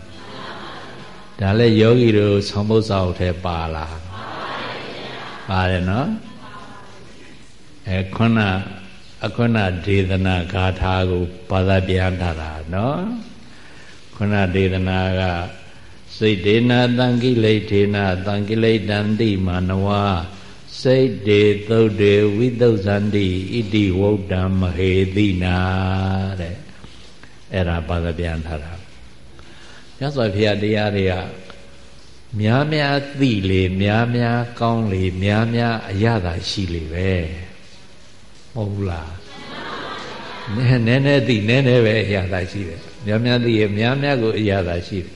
ဒါလည်းယောဂီတို့ဆောင်းပုစာအုပ်ထဲပါလားပါတယ်နော်အဲခုနအခုနဒေသနာဂါထာကိုဘာသာပြန်ထားတာနော်ခုနဒေသနာက စိတ်ဒေနာတံကိလေထေနာတံကိလေတံတိမာနဝစိတ်တေသုတ်တေဝိသုဇန္တိဣတိဝုဒ္ဓံမဟေတိနာတဲ့အဲ့ဒါပါကပြန်ထားတာမြတ်စွာဘုရားတရားတွေကများများသိလေများများကောင်းလေများများအရသာရှိလေပဲမဟုတ်ဘူးလားနည်းနည်းနည်းသိနည်းနည်းပဲအရသာရှိတယ်များများသိရင်များများကိုအရသာရှိတယ်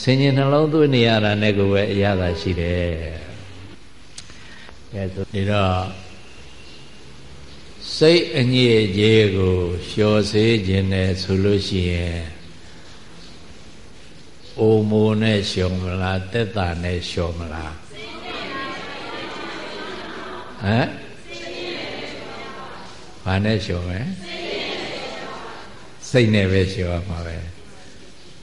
ဆင်ញင်နှလုံးသွင်းနေရတာနဲ့ကိုပဲအရသာရှိတယ်ကဲဆိုဒီတော့စိတ်အညစ်အကြေးကိုလျှော်စေခြင်းနဲ့ဆိုလို့ရှိရင်အိုမိုနဲ့လျှော်မလားတက်တာနဲ့လျှော်မလားဟမ်ဘာနဲ့လျှော်မလဲစိတ်နဲ့ပဲလျှော်မှာပဲ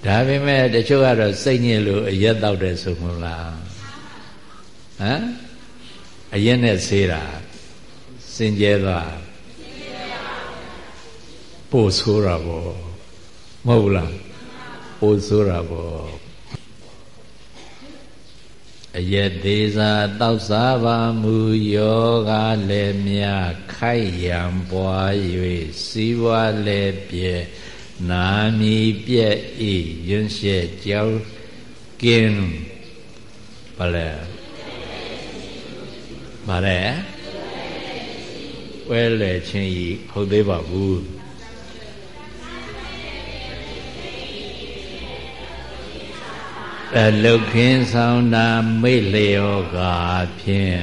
ဒါပေမဲ့တချို့ကတော့စိတ်ညစ်လို့အရက်တောက်တယ်ဆိုမလားဟမ်အရက်နဲ့ဆေးတာစင်ကြဲသွားပို့ဆိုးတာပေါ့မဟုတ်လားပို့ဆိုးတာပေါ့အယက်သေးစာတောက်စားပါမူယောဂလည်းမြခိုက်ရံပွား၍စီးပွားလည်းပြဲ နာမီပြက်ဤရွံ့ရှက်ကြောင်းကင်းဘာလဲဘာလဲဝဲလေချင်းဤဟုတ်သေးပါဘူးအလုတ်ခင်းဆောင်တာမိလျောကဖြင့်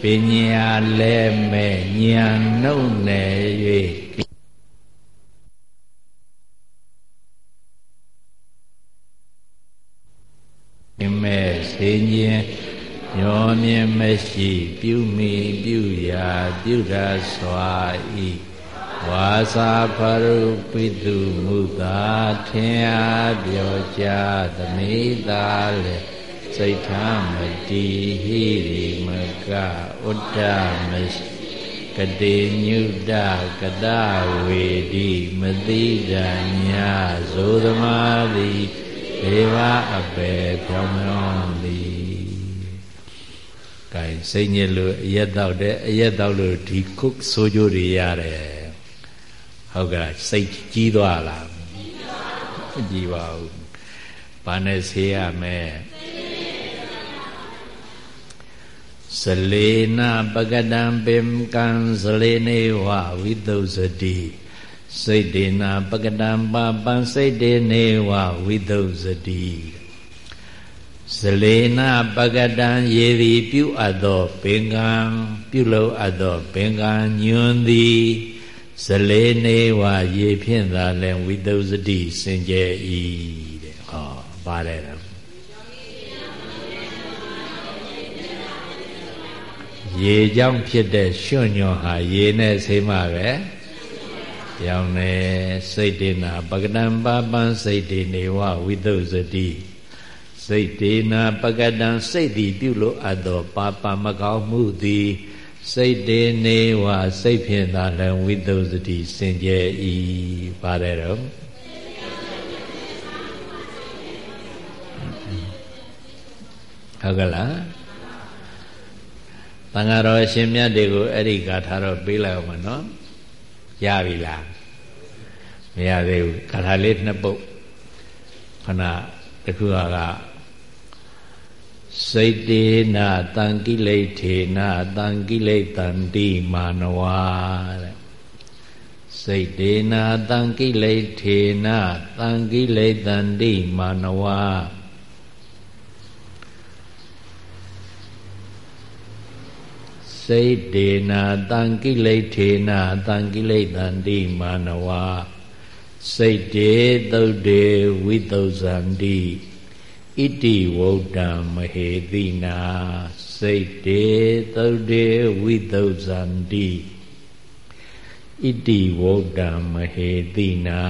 ပညာလဲမဲ့ဉာဏ်နှုတ်နယ်၍ဒီ မဲ့စေခြင်းညောမြင်မရှိပြုမိပြုရာပြုတာစွာဤဝါစာဖရုပိတုမူတာထင်အားပြောကြသမိသာလေစိတ်ထားမတီဟိရိမကဥဒ္ဒမရှိကတိညုတကတဝေဒီမတိဒညာဇောသမာတိ ဒေဝအပေဖြောင်းဖြောင်းသည်ကဲစိတ်ညစ်လို့အရက်တော့တဲ့အရက်တော့လို့ဒီခုတ်ဆိုးကြိုးတွေရတယ်ဟုတ်ကဲ့စိတ်ကြီးသွားလားကြီးပါဘူးဘာနဲ့ဆေးရမဲစလေနာပကတံပင်ကံစလေနေဝဝိသုစတိ စိတ်ဒေနာပကတံပါပံစိတ်ဒေနေဝဝိသုစတိဇလေနာပကတံရေသည်ပြုအပ်သောပင်ကံပြုလုပ်အပ်သောပင်ကံညွန်သည်ဇလေနေဝရေဖြင့်သာလဲဝိသုစတိစင်ကြယ်ဤတဲ့ဟောပါတယ်ရေကြောင့်ဖြစ်တဲ့ရွှွညွန်ဟာရေနဲ့ဆေးမှပဲ ရောင်နေစိတ်တေနာပကတံပါပံစိတ်တေနေဝဝိသုစတိစိတ်တေနာပကတံစိတ်သည်ပြုလို့အပ်သောပါပမကောင်းမှုသည်စိတ်တေနေဝစိတ်ဖြင့်သာလည်းဝိသုစတိစင်ကြယ်ဤပါတယ်တော့ဟုတ်ကလားတန်ဃာတော်အရှင်မြတ်တွေကိုအဲ့ဒီဂါထာတော့ပေးလိုက်အောင်မနော် ရပြီလားမရသေးဘူးဂါထာလေးနှစ်ပုဒ်ခဏတခုကစိတ်တေနာတံကိလေထေနာတံကိလေတံတိမာနဝတဲ့စိတ်တေနာတံကိလေထေနာတံကိလေတံတိမာနဝ စိတ်တေနာတံကိလေထေနာတံကိလေတံတိမာနဝစိတ်တေသုတ်တေဝိသုဇန္တိဣတိဝုဒ္ဓံမဟေတိနာစိတ်တေသုတ်တေဝိသုဇန္တိဣတိဝုဒ္ဓံမဟေတိနာ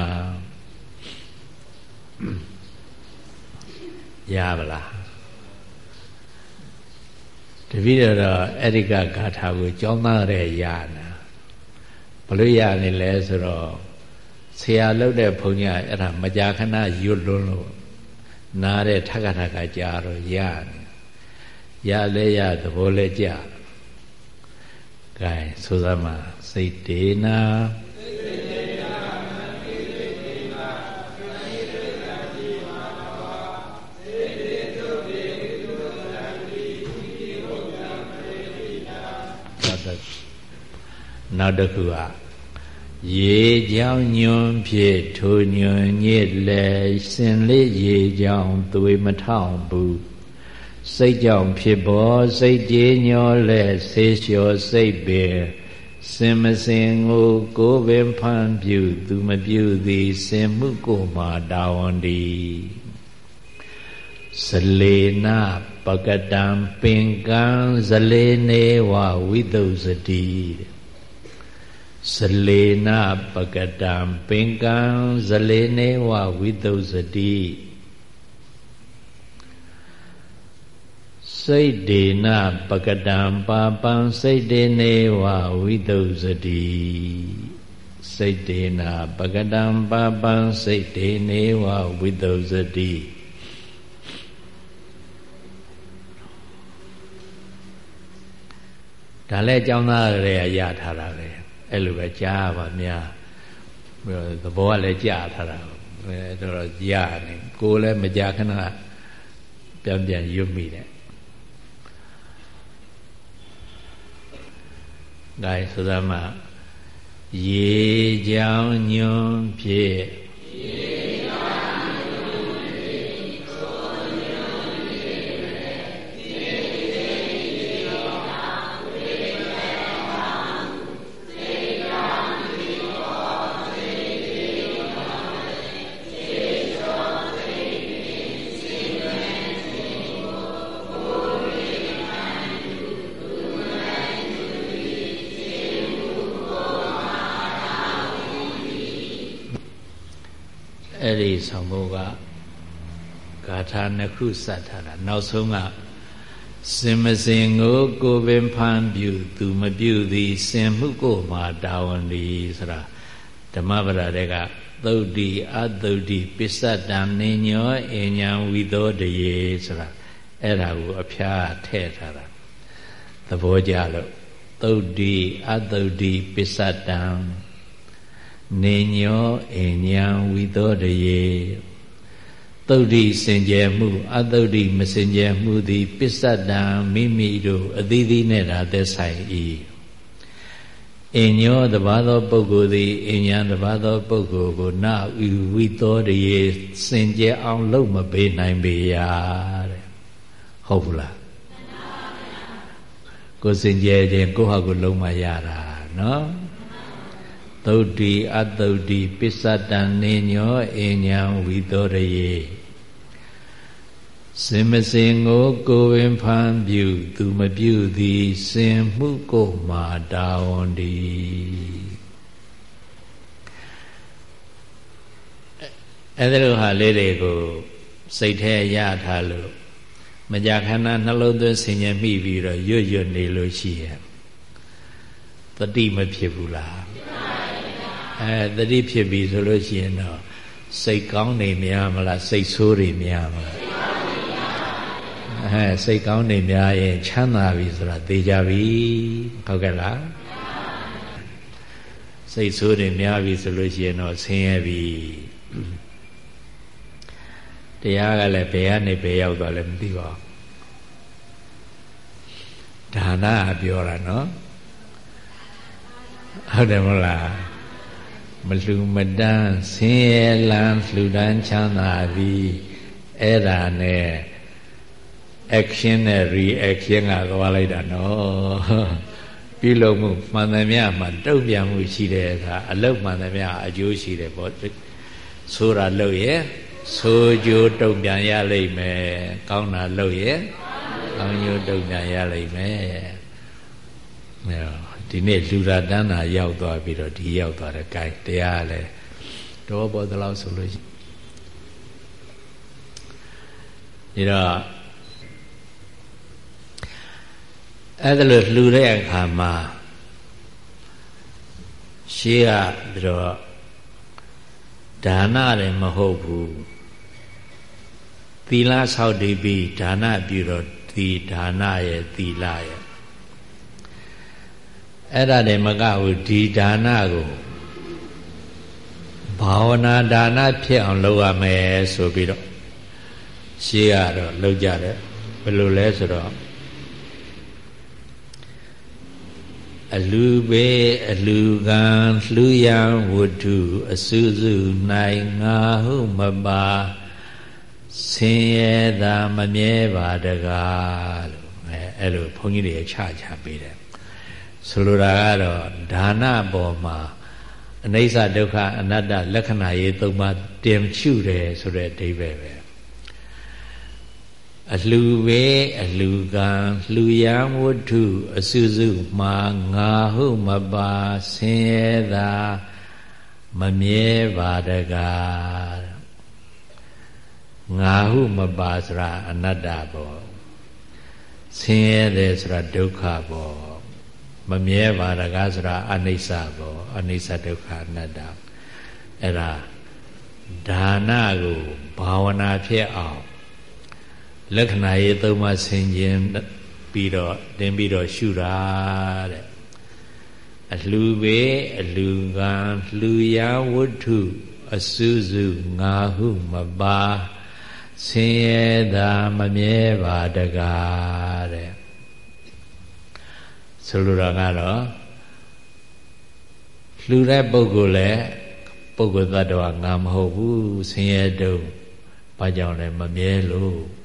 ရပါလား တပည့်တော်အဲ့ဒီကဂါထာကိုကြောင်းသားရဲရနာဘလို့ရနေလဲဆိုတော့ဆရာလုပ်တဲ့ဘုန်းကြီးအဲ့ဒါမကြာခဏရွတ်လွန်းလို့နားတဲ့ထခထခကြာတော့ရနေရလဲရသဘောလဲကြကဲဆိုသမှာစိတ်တေနာ နောက်တစ်ခုကရေကြောင်ညွန်ဖြစ်ထိုညွန်ညစ်လဲစင်လေးရေကြောင်သွေမထောင်ဘူးစိတ်ကြောင့်ဖြစ်ပေါ်စိတ်ကြေညောလဲဆေးလျှော်စိတ်ပင်စင်မစင်ကိုကိုပင်ဖန်ပြုသူမပြုသည်စင်မှုကိုမှတာဝန်ဒီဇလေနာပကတံပင်ကံဇလေနေဝဝိသုစတိတဲ့ ဇလေနပကတံပင်ကံဇလေနေဝဝိသုစတိစိတ်ဒေနပကတံပါပံစိတ်ဒေနေဝဝိသုစတိစိတ်ဒေနပကတံပါပံစိတ်ဒေနေဝဝိသုစတိဒါလည်းအကြောင်းသားတွေကရထားတာပဲ အဲ့လိုပဲကြားပါများသဘောကလည်းကြားထားတာအဲတော့ရနေကိုယ်လည်းမကြခဏပြန်ပြန်ရွတ်မိတယ်ဒါဆိုသမှာရေကြောင်ညွန်ဖြစ်ရေ ထာနှစ်ခုစတ်ထားတာနောက်ဆုံးကစင်မစင်ကိုကိုပင်ဖန်ပြုသူမပြုသည်စင်မှုကိုမှာတာဝန်ဒီဆိုတာဓမ္မပဒတဲ့ကသုတ်တိအသုတ်တိပစ္စတံနေညောအညာဝိသောတရေဆိုတာအဲ့ဒါကိုအဖျားထည့်ထားတာသဘောကြလို့သုတ်တိအသုတ်တိပစ္စတံနေညောအညာဝီသောတရေ သုတ်တိစင်ကြယ်မှုအသုတ်တိမစင်ကြယ်မှုသည်ပစ္စတံမိမိတို့အသီးသီးနဲ့သာသက်ဆိုင်၏အညောတပါသောပုဂ္ဂိုလ်သည်အညာတပါသောပုဂ္ဂိုလ်ကိုနဥဝိသောတရေစင်ကြယ်အောင်လုပ်မပေးနိုင်ပေရာတဲ့ဟုတ်ဘူးလားကိုစင်ကြယ်ခြင်းကိုဟာကိုလုံးမရတာနော်သုတ်တိအသုတ်တိပစ္စတံနေညောအညံဝီသောရယေ စင်မစင်ကိုကိုပင်ဖန်ပြု သူမပြုသည်စင်မှုကိုမာတာဝန်ဒီအဲ့ဒါလိုဟာလေးတွေကိုစိတ်ထဲရထားလို့မကြခဏနှလုံးသွင်းဆင်ញံမိပြီးတော့ရွတ်ရွတ်နေလို့ရှိရဲ့တတိမဖြစ်ဘူးလားအဲတတိဖြစ်ပြီဆိုလို့ရှိရင်တော့စိတ်ကောင်းနေများမလားစိတ်ဆိုးတွေများမလား အဲစိတ်ကောင်းနေများရင်ချမ်းသာပြီဆိုတာသိကြပြီဟုတ်ကဲ့လားစိတ်ဆိုးတွေများပြီဆိုလို့ရှိရင်တော့ဆင်းရဲပြီတရားကလည်းဘယ်ကနေဘယ်ရောက်သွားလဲမသိပါဘူးဒါနပြောတာနော်ဟုတ်တယ်မဟုတ်လားမလှူမတန်းဆင်းရဲလန်းလှူဒန်းချမ်းသာပြီးအဲ့ဒါနဲ့ action နဲ့ reaction ကသွားလိုက်တာနော်ပြုလုပ်မှုမှန်သမျှမှာတုံ့ပြန်မှုရှိတယ်ဆိုတာအလုတ်မှန်သမျှအကျိုးရှိတယ်ပေါ့ဆိုတာလုပ်ရဲ့ဆိုကြိုးတုံ့ပြန်ရလိမ့်မယ်ကောင်းတာလုပ်ရဲ့ကောင်းကျိုးတုံ့ပြန်ရလိမ့်မယ်ဒီနေ့လူရာတန်းတာရောက်သွားပြီးတော့ဒီရောက်သွားတယ် gain တရားလည်းတော့ပေါ်သလောက်ဆိုလို့ဒီတော့ အဲ့ဒါလို့လှူတဲ့အခါမှာရှေးကပြီးတော့ဒါနလည်းမဟုတ်ဘူးသီလဆောက်တည်ပြီးဒါနပြုတော့ဒီဒါနရဲ့သီလရဲ့အဲ့ဒါတွေမကဘူးဒီဒါနကိုဘာဝနာဒါနဖြစ်အောင်လုပ်ရမယ်ဆိုပြီးတော့ရှေးကတော့လုပ်ကြတယ်ဘယ်လိုလဲဆိုတော့ အလူဘေးအလူကံလှူရန်ဝတ္ထုအစုစု၌ငါဟုမပါဆင်းရဲသာမမြဲပါတကားလို့အဲအဲ့လိုဘုန်းကြီးတွေချချပေးတယ်ဆိုလိုတာကတော့ဒါနပေါ်မှာအနိစ္စဒုက္ခအနတ္တလက္ခဏာရေးသုံးပါးတင်ချุတယ်ဆိုတဲ့အဓိပ္ပာယ်ပဲ အလှပဲအလှကံလှူရန်ဝတ္ထုအစုစုမှာငါဟုမပါဆင်းရဲသာမမြဲပါတကားငါဟုမပါဆိုတာအနတ္တပေါ့ဆင်းရဲတယ်ဆိုတာဒုက္ခပေါ့မမြဲပါတကားဆိုတာအနိစ္စပေါ့အနိစ္စဒုက္ခအနတ္တအဲ့ဒါဒါနကိုဘာဝနာဖြစ်အောင် လက္ခဏာရေးသုံးပါးဆင်ခြင်ပြီးတော့တင်ပြီးတော့ရှုတာတဲ့အလှပေအလှကံလှူရာဝတ္ထုအစုစုငါဟုမပါဆင်းရဲသာမမြဲပါတကားတဲ့ဆိုလိုတာကတော့လှူတဲ့ပုဂ္ဂိုလ်လည်းပုဂ္ဂိုလ်သတ္တဝါငါမဟုတ်ဘူးဆင်းရဲတုံးဘာကြောင့်လဲမမြဲလို့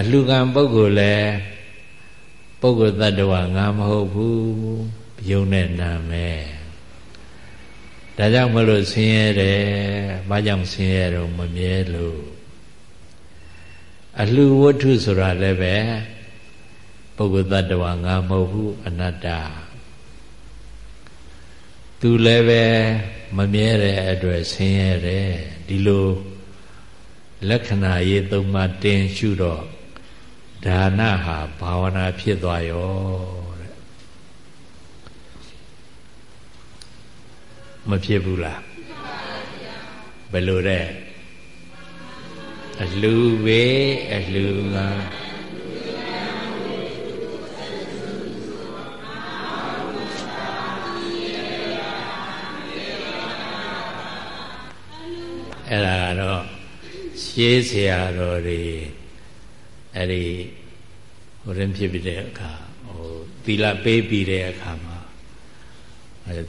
အလှကံပုဂ္ဂိုလ်လည်းပုဂ္ဂိုလ်တ attva ငါမဟုတ်ဘူးယုံနဲ့နာမယ်ဒါကြောင့်မလို့ဆင်းရဲတယ်ဘာကြောင့်ဆင်းရဲတော့မမြဲလို့အလှဝတ္ထုဆိုတာလည်းပဲပုဂ္ဂိုလ်တ attva ငါမဟုတ်ဘူးအနတ္တသူလည်းပဲမမြဲတဲ့အတွက်ဆင်းရဲတယ်ဒီလိုလက္ခဏာရေးသုံးပါတင်ရှုတော့ ဒါနဟာဘာဝနာဖြစ်သွားရောတဲ့မဖြစ်ဘူးလားဘယ်လိုတဲ့အလူပဲအလူကအဲ့ဒါကတော့ရှေးဆရာတော်တွေ အဲ့ဒီဟိုရင်ဖြစ်ပြီးတဲ့အခါဟိုသီလပေးပြီးတဲ့အခါမှာ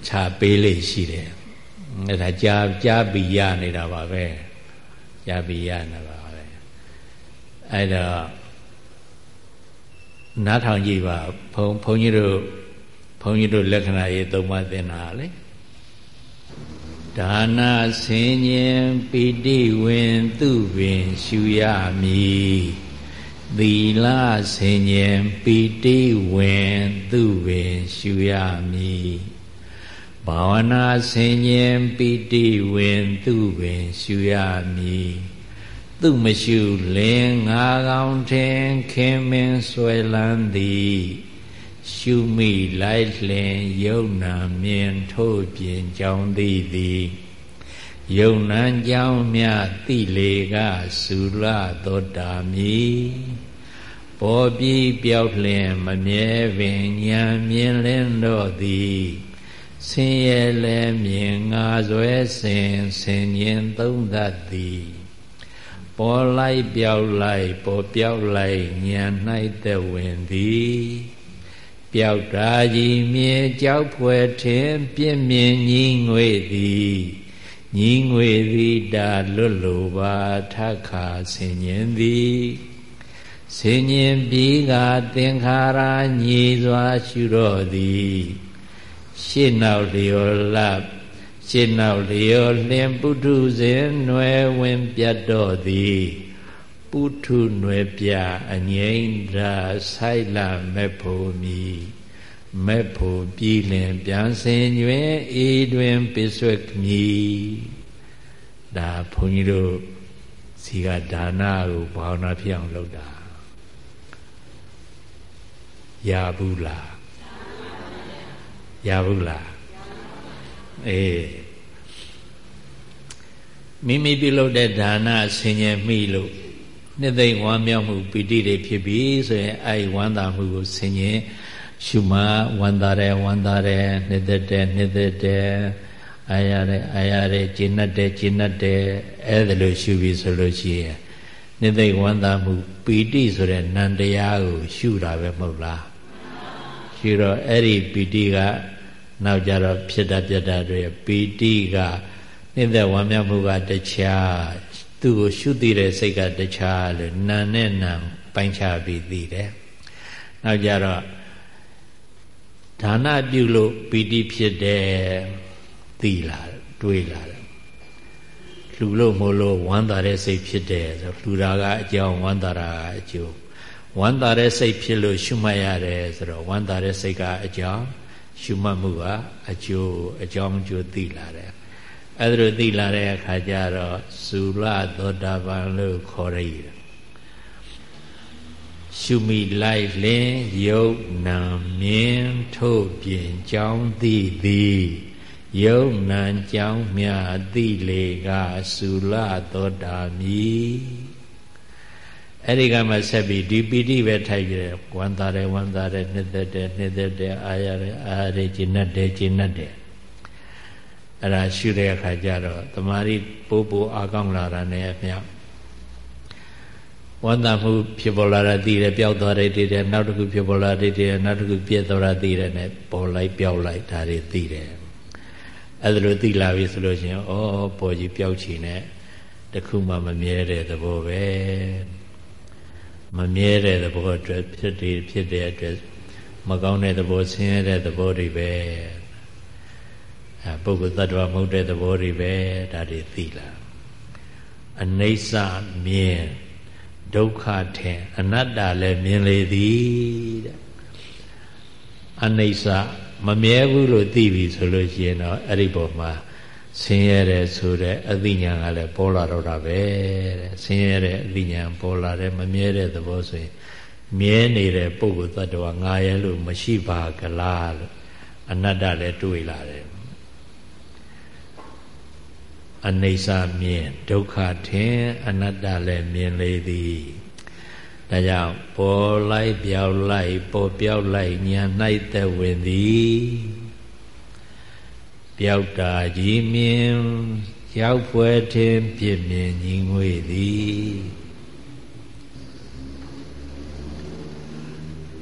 ခြာပေးလေးရှိတယ်အဲ့ဒါကြားကြားပြီးရနေတာပါပဲကြားပြီးရနေတာပါပဲအဲ့တော့နားထောင်ကြည့်ပါဘုံဘုန်းကြီးတို့ဘုန်းကြီးတို့လက္ခဏာရေးသုံးပါးသင်တာလေဒါနဆင်ញင်ပိဋိဝင်သူပင်ရှူရမည် သီလဆင်ញင်ပိတိဝင်သူပင်ရှူရမည်ဘာဝနာဆင်ញင်ပိတိဝင်သူပင်ရှူရမည်သူမရှုလင်ငါကောင်ထင်ခင်မင်းဆွဲလန်းသည်ရှုမိလိုက်လင်ယုံနာမြင်ထို့ပြင်ကြောင်းသည်သည်ယုံနံကြောင်းမြတိလေကသုလသောတာမိ ပေါ်ပြီးပြောက်လျင်မမြဲပင်ဉာဏ်မြင်လင်းတော့သည်ဆင်းရဲလဲမြင်ငါဇွဲစင်ဆင်ញင်သုံးသတ်သည်ပေါ်လိုက်ပြောက်လိုက်ပေါ်ပြောက်လိုက်ဉာဏ်၌သက်ဝင်သည်ပြောက်တာကြီးမြင်ကြောက်ဖွယ်ထင်ပြင်းမြင်ကြီးငွေသည်ညီငွေသည်တာလွတ်လိုပါထခါဆင်ញင်သည် ဆင်ញင်ပြီးကသင်္ခါရညီစွာရှုတော်သည်ရှစ်နောက်လျောလပ်ရှစ်နောက်လျောလင်ပုထုဇဉ်နွယ်ဝင်ပြတ်တော်သည်ပုထုနွယ်ပြအငိမ့်ဓာဆိုင်လာမဲ့ဖို့မီမဲ့ဖို့ပြည်လင်ပြန်စင်တွင်ဤတွင်ပိစွက်မီဒါဘုန်းကြီးတို့စီကဒါနကိုဘာဝနာဖြစ်အောင်လုပ်တာ ရဘူးလားရဘူးလားအေးမိမိပြုလုပ်တဲ့ဒါနဆင်ញင်မိလို့နှစ်သိမ့်ဝမ်းမြောက်မှုပီတိတွေဖြစ်ပြီးဆိုရင်အဲဒီဝမ်းသာမှုကိုဆင်ញင်ရှုမှဝမ်းသာတယ်ဝမ်းသာတယ်နှစ်သက်တယ်နှစ်သက်တယ်အာရတဲ့အာရတဲ့ကျင့်တတ်တယ်ကျင့်တတ်တယ်အဲ့ဒါလို့ရှုပြီးဆိုလို့ရှိရင်နှစ်သိမ့်ဝမ်းသာမှုပီတိဆိုတဲ့နံတရားကိုရှုတာပဲမဟုတ်လား ရှုတော့အဲ့ဒီပီတိကနောက်ကြတော့ဖြစ်တတ်ပြတတ်တွေပီတိကနှစ်သက်ဝမ်းမြောက်မှုကတခြားသူ့ကိုရှုသိတဲ့စိတ်ကတခြားလို့နာနဲ့နာပိုင်းခြားပြီးသိတယ်နောက်ကြတော့ဒါနပြုလို့ပီတိဖြစ်တယ်သိလာတွေးလာတယ်လှလှူလို့မို့လို့ဝမ်းသာတဲ့စိတ်ဖြစ်တယ်ဆိုလှူတာကအကြောင်းဝမ်းသာတာကအကျိုး ဝမ်းသာတဲ့စိတ်ဖြစ်လို့ရှုမှတ်ရတယ်ဆိုတော့ဝမ်းသာတဲ့စိတ်ကအကြောင်းရှုမှတ်မှုကအကျိုးအကြောင်းအကျိုးသိလာတယ်အဲ့ဒါလိုသိလာတဲ့အခါကျတော့သုလသောတာပန်လို့ခေါ်ရတယ်ရှုမိလိုက်လင်ယုတ်နံမြင်ထုတ်ပြင်ကြောင်းသိသည်ယုတ်နံကြောင်းမြသိလေကသုလသောတာမိ အဲ့ဒီကမှဆက်ပြီးဒီပီတိပဲထိုက်ကြတယ်ဝမ်းသာတယ်ဝမ်းသာတယ်နှစ်သက်တယ်နှစ်သက်တယ်အာရတယ်အာရကျဉ်တ်တယ်ကျဉ်တ်တယ်အဲ့ဒါရှုတဲ့အခါကျတော့တမာရီပိုးပိုးအာကောင်းလာတာနဲ့အမျှဝန္တာမှုဖြစ်ပေါ်လာတာသိတယ်ပျောက်သွားတယ်သိတယ်နောက်တစ်ခုဖြစ်ပေါ်လာတယ်သိတယ်နောက်တစ်ခုပြည့်သွားတာသိတယ်နဲ့ပေါ်လိုက်ပျောက်လိုက်ဒါတွေသိတယ်အဲ့ဒါလိုသိလာပြီဆိုလို့ရှိရင်ဩပေါ်ကြီးပျောက်ချင်တဲ့တခုမှမမြဲတဲ့သဘောပဲ မမြဲတဲ့သဘောအတွက်ဖြစ်တယ်ဖြစ်တဲ့အတွက်မကောင်းတဲ့သဘောဆင်းရဲတဲ့သဘောတွေပဲအဲပုဂ္ဂိုလ်တ attva မဟုတ်တဲ့သဘောတွေပဲဒါတွေသိလာအနိစ္စမြင်ဒုက္ခထင်အနတ္တလည်းမြင်လေသည်တဲ့အနိစ္စမမြဲဘူးလို့သိပြီဆိုလို့ရှိရင်တော့အဲ့ဒီပုံမှာ ဆင်းရဲတယ်ဆိုတဲ့အသိဉာဏ်ကလည်းပေါ်လာတော့တာပဲတဲ့ဆင်းရဲတဲ့အသိဉာဏ်ပေါ်လာတယ်မမြဲတဲ့သဘောဆိုရင်မြဲနေတဲ့ပုဂ္ဂိုလ်တ attva ငါရဲ့လို့မရှိပါကလားလို့အနတ္တလည်းတွေးလာတယ်အနိစ္စမြင်ဒုက္ခထင်အနတ္တလည်းမြင်လေသည်ဒါကြောင့်ပေါ်လိုက်ပြောက်လိုက်ပေါ်ပြောက်လိုက်ညာ၌သက်ဝင်သည် ပြောက်တာကြီးမြင်ရောက်ဖွယ်ထင်ပြည့်မြင်ညီငွေသည်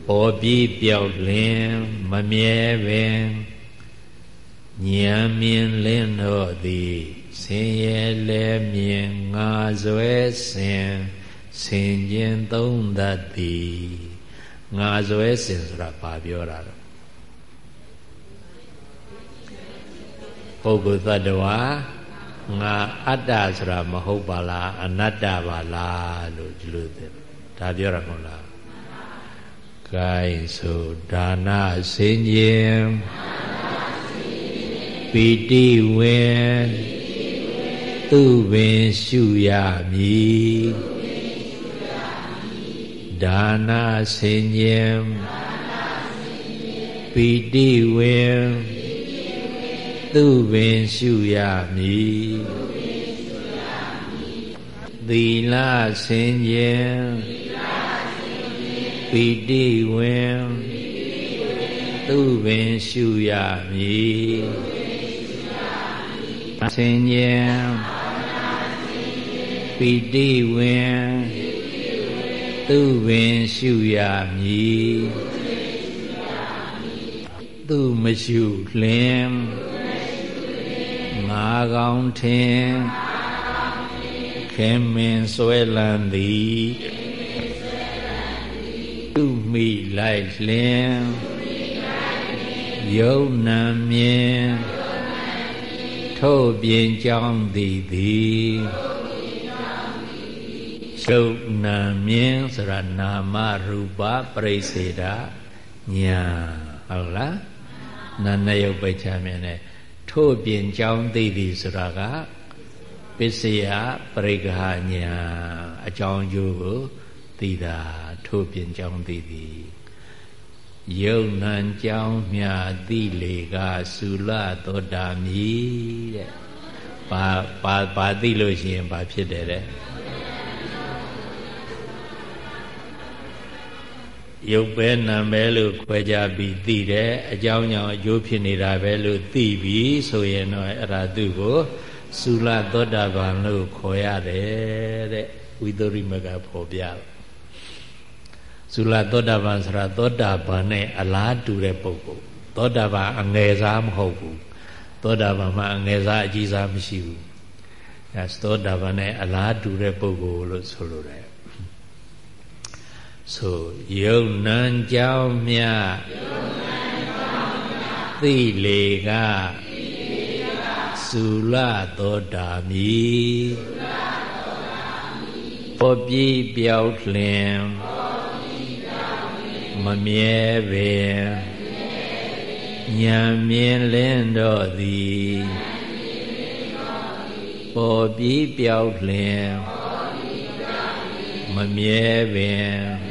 ပေါ်ပြီးပြောက်လင်မမြဲပင်ဉာဏ်မြင်လင်းတော့သည်ဆင်းရဲလဲမြင်ငါဇွဲဆင်ဆင်ခြင်းသုံးသတ်သည်ငါဇွဲဆင်ဆိုတာဘာပြောတာတော့ ပုဂ္ဂိုလ်တ attva ငါအတ္တဆိုတာမဟုတ်ပါလားအနတ္တပါလားလို့ဒီလိုဒါပြောတာမဟုတ်လားကဲဆိုဒါနဆင်ခြင်းပီတိဝင်သူပင်ရှုရမည်ဒါနာဆင်ញံပီတိဝေ သူပင်ရှုရမည်သီလဆင်ញံပီတိဝေသူပင်ရှုရမည်ဆင်ញံပီတိဝင်သူပင်ရှုရမည်သူမရှုလင် ငါကောင်းထင်ခင်မင်ဆွဲလန်းသည်သူမိလိုက်လင်ယုံနာမြင်ထို့ပြင်ကြောင်းသည်သည်ရှုပ်နာမြင်ဆိုတာနာမရူပပရိစေဒညာဟုတ်လားနာနဲ့ရုပ်ပိတ်ချမြင်တယ် ထို့ပြင်ကြောင်းသိသည်ဆိုတာကပစ္စယပရိက္ခညာအကြောင်းကျိုးကိုသိတာထို့ပြင်ကြောင်းသိသည်ယုံနံကြောင်းမြသိလေကသုလသောတာမိတဲ့ဘာဘာဘာသိလို့ရှိရင်ဘာဖြစ်တယ်တဲ့ ရုပ်ပဲနာပဲလို့ခွဲကြပြီးသိတယ်အကြောင်းကြောင့်အကျိုးဖြစ်နေတာပဲလို့သိပြီးဆိုရင်တော့အဲ့ဒါသူ့ကိုသုလသောတာပန်လို့ခေါ်ရတယ်တဲ့ဝိသုရိမကဖော်ပြသုလသောတာပန်ဆိုတာသောတာပန်နဲ့အလားတူတဲ့ပုဂ္ဂိုလ်သောတာပန်အငယ်စားမဟုတ်ဘူးသောတာပန်မှာအငယ်စားအကြီးစားမရှိဘူးအဲသောတာပန်နဲ့အလားတူတဲ့ပုဂ္ဂိုလ်လို့ဆိုလိုတယ် ဆိုယုံနံကြောင်းမြသိလေကသုလသောတာမိပေါ်ပြေးပြောက်လင်မမြဲပင်ဉာဏ်မြင်လင်းတော့သည်ပေါ်ပြေးပြောက်လင်မမြဲပင်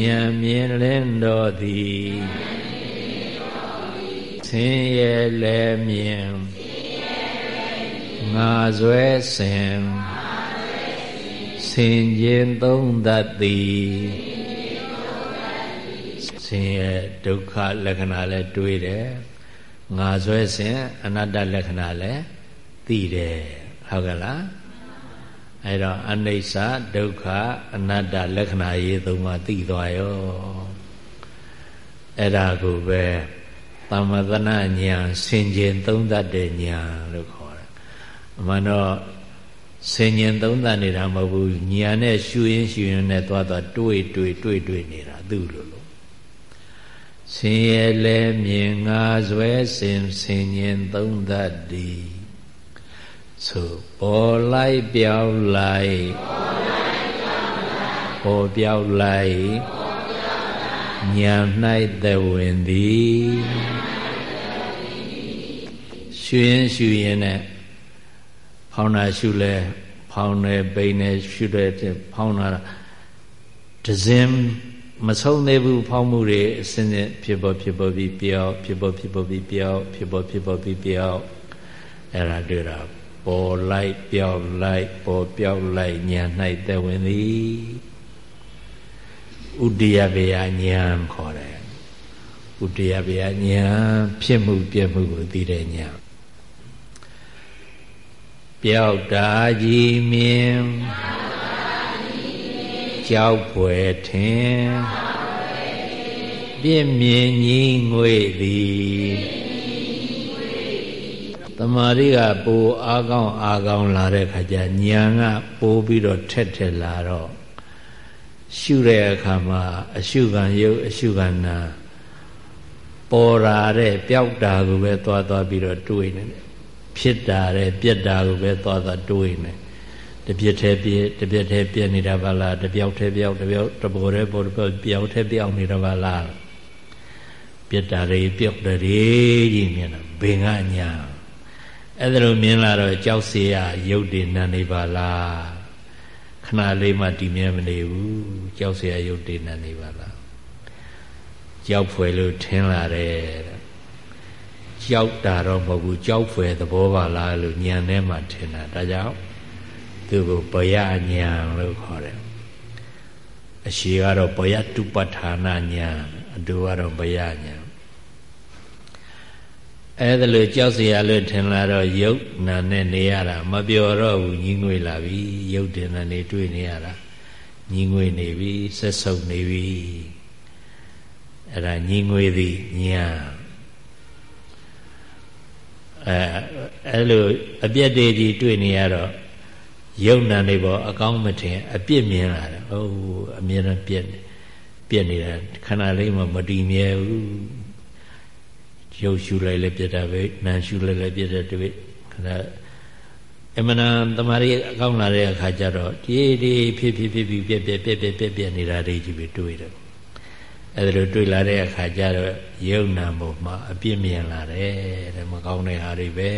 ဉာဏ်မြင်လင်းတော့သည်ဆင်းရဲလဲမြင်ငါဇွဲစင်ဆင်ခြင်းသုံးတတ်သည်ဆင်းရဲဒုက္ခလက္ခဏာလည်းတွေးတယ်ငါဇွဲစင်အနတ္တလက္ခဏာလည်းသိတယ်ဟုတ်ကဲ့လား အဲ့တော့အနိစ္စဒုက္ခအနတ္တလက္ခဏာရေးသုံးပါးသိသွားရောအဲ့ဒါကိုပဲသမ္မသနာဉာဏ်ဆင်ခြင်သုံးသတ်တဲ့ဉာဏ်လို့ခေါ်တယ်အမှန်တော့ဆင်ញင်သုံးသပ်နေတာမဟုတ်ဘူးညာနဲ့ရှူရင်ရှူရင်နဲ့သွားသွားတွေးတွေးတွေးတွေးနေတာသူ့လိုလိုဆင်းရဲလဲမြင်ငါဇွဲစင်ဆင်ញင်သုံးသပ်သည် ဆိုပေါ်လိုက်ပြောင်းလိုက်ပေါ်ပြောင်းလိုက်ညာ၌သက်ဝင်သည်ရှူရင်ရှူရင်နဲ့ဖောင်းတာရှုလဲဖောင်းတယ်ပိန်တယ်ရှုတယ်ဖောင်းတာဒဇင်မဆုံးသေးဘူးဖောင်းမှုတွေအစဉ်စဉ်ဖြစ်ပေါ်ဖြစ်ပေါ်ပြီးပြောက်ဖြစ်ပေါ်ဖြစ်ပေါ်ပြီးပြောက်ဖြစ်ပေါ်ဖြစ်ပေါ်ပြီးပြောက်အဲ့ဒါတွေ့တာ ပေါ်လိုက်ပြောက်လိုက်ပေါ်ပြောက်လိုက်ညာ၌သက်ဝင်သည်ဥဒိယဘေယညာခေါ်တယ်ဥဒိယဘေယညာဖြစ်မှုပြမှုကိုသိတဲ့ညာပြောက်တာကြီးမြင်ကြောက်ဖွယ်ထင်ပြည့်မြင်ကြီးငွေသည် တမာရီကပိုအားကောင်းအားကောင်းလာတဲ့ခါကျညာကပိုးပြီးတော့ထက်ထက်လာတော့ရှုတဲ့အခါမှာအရှုခံရုပ်အရှုခံနာပေါ်လာတဲ့ပျောက်တာကိုပဲသွားသွားပြီးတော့တွေးနေတယ်ဖြစ်တာတဲ့ပြက်တာကိုပဲသွားသွားတွေးနေတပြက်သေးပြက်တပြက်သေးပြက်နေတာပါလားတပြောက်သေးပြောက်တပြောက်တဘောသေးဘောတပြောက်သေးပြောက်နေတာပါလားပြက်တာတွေပြောက်တယ်ကြီးမြင်တာဘင်ကညာ အဲ့ဒါလိုမြင်လာတော့ကြောက်เสียရုပ်တည်နံနေပါလားခဏလေးမှတည်မြဲမနေဘူးကြောက်เสียရုပ်တည်နံနေပါလားကြောက်ဖွယ်လို့ထင်လာတယ်ကြောက်တာတော့မဟုတ်ဘူးကြောက်ဖွယ်သဘောပါလားလို့ညံထဲမှာထင်တာဒါကြောင့်သူကိုဘယညံလို့ခေါ်တယ်အရှိကတော့ဘယတုပဋ္ဌာနာညံအတူကတော့ဘယညံ အဲ့ဒါလို့ကြောက်เสียလို့ထင်လာတော့ယုတ်နာနဲ့နေရတာမပြောတော့ဘူးညီငွေလာပြီယုတ်တင်နေတွေ့နေရတာညီငွေနေပြီဆက်ဆုပ်နေပြီအဲ့ဒါညီငွေသည်ညာအဲအဲ့လိုအပြက်တွေကြီးတွေ့နေရတော့ယုံနာနေပေါ်အကောင်းမထင်အပြစ်မြင်လာတယ်ဟုတ်အမြင်တော့ပြက်ပြက်နေတာခဏလေးမှမတည်မြဲဘူး ရုပ်ရှုလိုက်လည်းပြက်တာပဲနာရှုလိုက်လည်းပြက်တဲ့တွေ့ခဏအမနာတမာရီအကောင်းလာတဲ့အခါကျတော့ဒီဒီဖြစ်ဖြစ်ဖြစ်ဖြစ်ပြက်ပြက်ပြက်ပြက်ပြက်ပြက်နေတာတွေကြီးပဲတွေ့တယ်အဲ့ဒါလိုတွေ့လာတဲ့အခါကျတော့ယုံနာပုံမှာအပြစ်မြင်လာတယ်တဲ့မကောင်းတဲ့ဟာတွေပဲ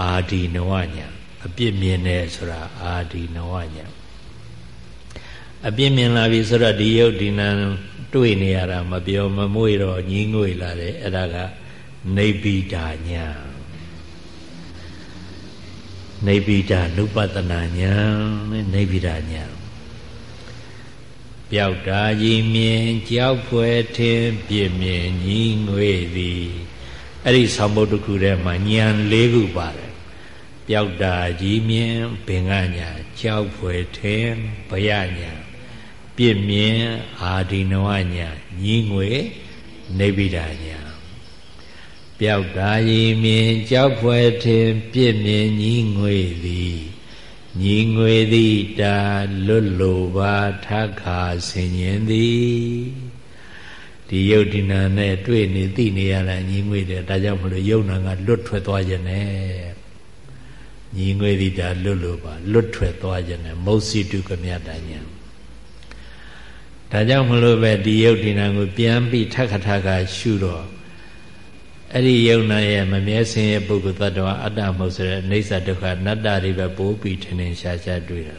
အာဒီနဝညာအပြစ်မြင်တယ်ဆိုတာအာဒီနဝညာအပြစ်မြင်လာပြီဆိုတော့ဒီယုတ်ဒီနံ တွေ့နေရတာမပြောမမွေ့တော့ညင်းငွေလာတယ်အဲ့ဒါကနေဗိဒာညာနေဗိဒာနုပတနာညာနေဗိဒာညာပျောက်တာကြီးမြင်ကြောက်ဖွယ်ထင်ပြည့်မြင်ညီငွေသည်အဲ့ဒီဆောင်းပုဒ်တစ်ခုထဲမှာညံ၄ခုပါတယ်ပျောက်တာကြီးမြင်ဘင်္ဂညာကြောက်ဖွယ်ထင်ဘယညာ ပြည့်မြင်အာဒီနဝညာညီငွေနေဗိဒာညာပျောက်တာကြီးမြင်ကြောက်ဖွယ်ထင်ပြည့်မြင်ညီငွေသည်ညီငွေသည်တာလွတ်လိုပါထခါဆင်ញင်သည်ဒီဒီယုတ်ဒီနာနဲ့တွေ့နေသိနေရတာညီငွေတယ်ဒါကြောင့်မလို့ယုတ်နာကလွတ်ထွက်သွားခြင်းနဲ့ညီငွေဒီဒါလွတ်လို့ပါလွတ်ထွက်သွားခြင်းနဲ့မௌစီတုကမြတ်တညာ ဒါကြောင့်မလို့ပဲဒီယုတ်ဒီနာကိုပြန်ပြီးထခထခရှုတော့အဲ့ဒီယုံနာရဲ့မမြဲစင်ရဲ့ပုဂ္ဂိုလ်တ attva အတ္တမဟုတ်ဆိုတဲ့အိဋ္ဌဒုက္ခအနတ္တတွေပဲပိုးပြီးထင်ထင်ရှားရှားတွေ့တာ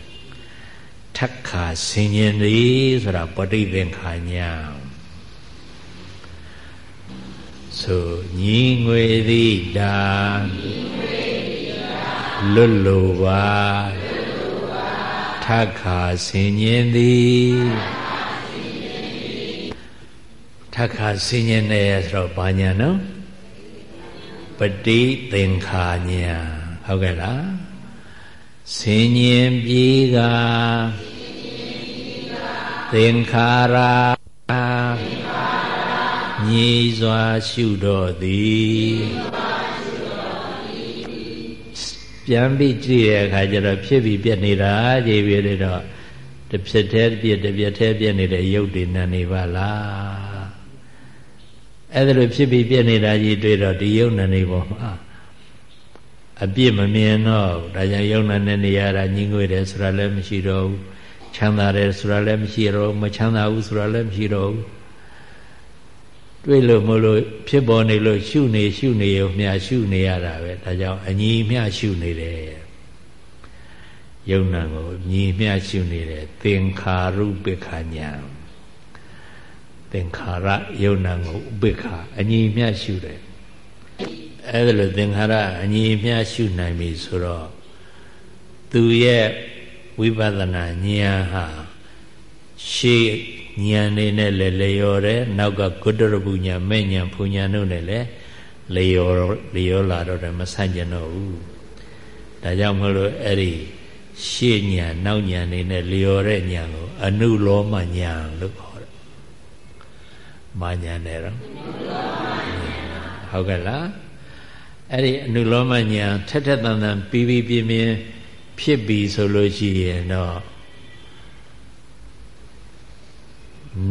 ထက်ခါဆင်ញင်သည်ဆိုတာပဋိသင်္ခာညာဆိုညီငွေသည်ဒါလွတ်လိုပါထက်ခါဆင်ញင်သည် ထက်ခါဆင်ញင်တယ်ဆိုတော့ဘာညာနော်ပฏิသင်္ခာညာဟုတ်ကဲ့လားဆင်ញင်ပြေကသင်္ခါရာညီစွာရှုတော်သည်ပြန်ပြီးကြည့်တဲ့အခါကျတော့ဖြစ်ပြီးပြက်နေတာကြည်ပြီးတော့တစ်ဖြစ်သေးပြက်တစ်ပြက်သေးပြက်နေတဲ့ရုပ်တွေနဲ့နေပါလား အဲ့ဒါလိုဖြစ်ပြီးပြည့်နေတာကြီးတွေ့တော့ဒီယုံနာနေပေါ်မှာအပြစ်မမြင်တော့ဒါကြောင့်ယုံနာနဲ့နေရတာညှင်းငွေတယ်ဆိုတာလည်းမရှိတော့ဘူးချမ်းသာတယ်ဆိုတာလည်းမရှိတော့မချမ်းသာဘူးဆိုတာလည်းမရှိတော့ဘူးတွေ့လို့မလို့ဖြစ်ပေါ်နေလို့ရှုနေရှုနေရုံမျှရှုနေရတာပဲဒါကြောင့်အညီမျှရှုနေတယ်ယုံနာကိုညီမျှရှုနေတယ်သင်္ခါရုပ္ပခာညာ သင်္ခါရယုံနာကိုဥပိ္ပခာအညီမျှရှုတယ်အဲ့ဒါလိုသင်္ခါရအညီမျှရှုနိုင်ပြီဆိုတော့သူရဲ့ဝိပဿနာဉာဏ်ဟာရှေ့ဉာဏ်နေနဲ့လည်းလျော်တယ်နောက်ကဂုတ္တရပုညာမဲ့ဉာဏ်ဖူညာတို့နဲ့လည်းလျော်လျော်လာတော့တယ်မဆန့်ကျင်တော့ဘူးဒါကြောင့်မလို့အဲ့ဒီရှေ့ဉာဏ်နောက်ဉာဏ်နေနဲ့လျော်တဲ့ဉာဏ်ကိုအနုလောမဉာဏ်လို့ခေါ် မာညာနဲ့တော့ဟုတ်ကဲ့လားအဲ့ဒီအနုလောမညာထက်ထက်တန်တန်ပြီးပြီးပြင်းပြင်းဖြစ်ပြီဆိုလို့ရှိရင်တော့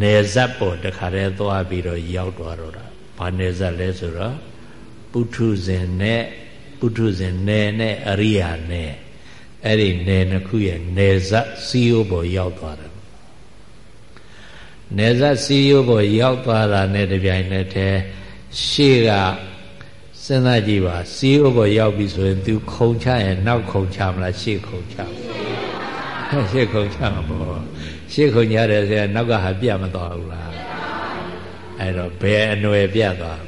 နေဇတ်ပေါ်တခါတည်းသွားပြီးတော့ရောက်သွားတော့တာဘာနေဇတ်လဲဆိုတော့ပုထုဇဉ်နဲ့ပုထုဇဉ်နယ်နဲ့အရိယာနယ်အဲ့ဒီနယ်နှစ်ခုရဲ့နေဇတ်စီယိုပေါ်ရောက်သွားတယ် နေဇတ်စီယိုးပေါ်ရောက်သွားတာနဲ့တပြိုင်နက်တည်းရှေ့ကစဉ်းစားကြည့်ပါစီယိုးပေါ်ရောက်ပြီဆိုရင် तू ခုံချရင်နောက်ခုံချမလားရှေ့ခုံချရှေ့ခုံချမှာပေါ့ရှေ့ခုံချတယ်ဆိုရင်နောက်ကဟာပြတ်မသွားဘူးလားအဲ့တော့ဘယ်အနွယ်ပြတ်သွား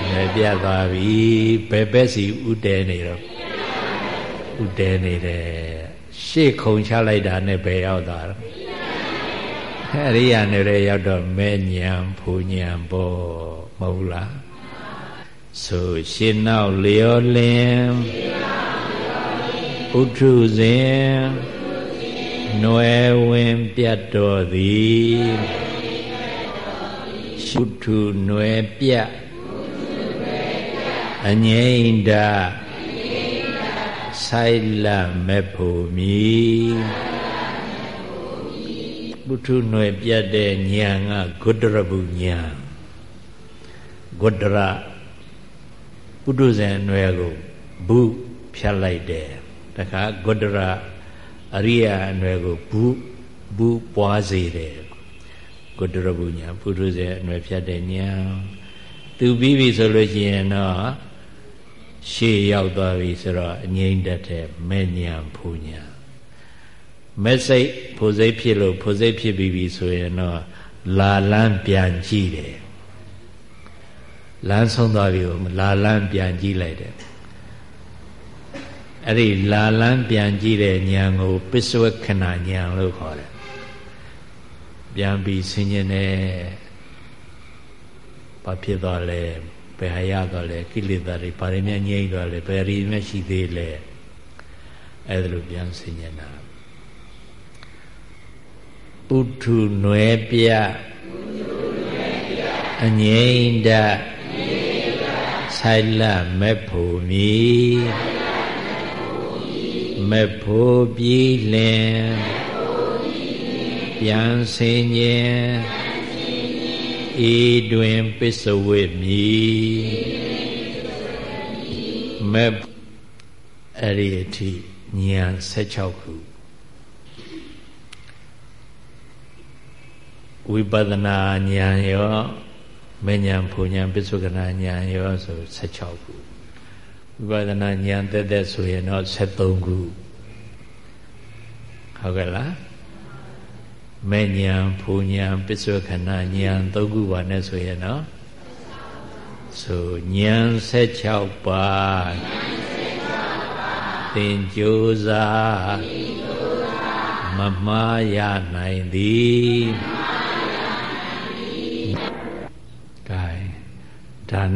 အနွယ်ပြတ်သွားပြီဘယ်ဘက်စီဥတဲနေတော့ဥတဲနေတယ်ရှေ့ခုံချလိုက်တာနဲ့ဘယ်ရောက်သွားတော့ အရိယာနေရရောက်တော့မဲ့ညံဖူညံပေါ့မဟုတ်လားဆိုရှင်းနောက်လျောလင်ဥထုဇင်နွယ်ဝင်ပြတ်တော်သည်ရှုထုနွယ်ပြတ်အငိမ့်တာဆိုင်လမဲ့ဖို့မီ ပုထုຫນွယ်ပြတ်တဲ့ဉာဏ်ကဂုတ္တရပုဉာဏ်ဂုတ္တရပုထုဇဉ်အနွယ်ကိုဘုဖြတ်လိုက်တယ်တခါဂုတ္တရအရိယာအနွယ်ကိုဘုဘုပွားစေတယ်ဂုတ္တရပုဉာဏ်ပုထုဇဉ်အနွယ်ဖြတ်တဲ့ဉာဏ်သူပြီးပြီဆိုလို့ရှိရင်တော့ရှေ့ရောက်သွားပြီဆိုတော့အငြိမ့်တတ်တဲ့မဲ့ဉာဏ်ဖူဉာဏ် မက်စိတ်ဖို့စိတ်ဖြစ်လို့ဖို့စိတ်ဖြစ်ပြီးပြီဆိုရင်တော့လာလန်းပြန်ကြည့်တယ်လမ်းဆုံးသွားပြီလာလန်းပြန်ကြည့်လိုက်တယ်အဲ့ဒီလာလန်းပြန်ကြည့်တဲ့ဉာဏ်ကိုပစ္စဝခဏဉာဏ်လို့ခေါ်တယ်ပြန်ပြီးဆင်ញင်တယ်ဘာဖြစ်သွားလဲဘယ်ဟာရသွားလဲကိလေသာတွေဘာတွေများငြိမ့်သွားလဲဘယ်ရီများရှိသေးလဲအဲ့ဒါလိုပြန်ဆင်ញင်တာ ဥထုနွယ်ပြအငိမ့်တဆိုင်လမဲ့ဖို့မီမဲ့ဖို့ပြီးလင်ပြန်စင်ញင်အေတွင်ပစ္စဝေမြည်မဲ့အဲ့ဒီအထိဉာဏ်16ခု ဝိပဿနာဉာဏ်ရောမဉဏ်ဖူဉဏ်ပစ္စုကနာဉာဏ်ရောဆို16ခုဝိပဿနာဉာဏ်တက်တက်ဆိုရင်တော့73ခုဟုတ်ကဲ့လားမဲ့ဉာဏ်ဖူဉဏ်ပစ္စုကနာဉာဏ်၃ခုပါနဲ့ဆိုရင်တော့ဆိုဉာဏ်16ပါးသင်ကြိုးစားမမှားရနိုင်သည်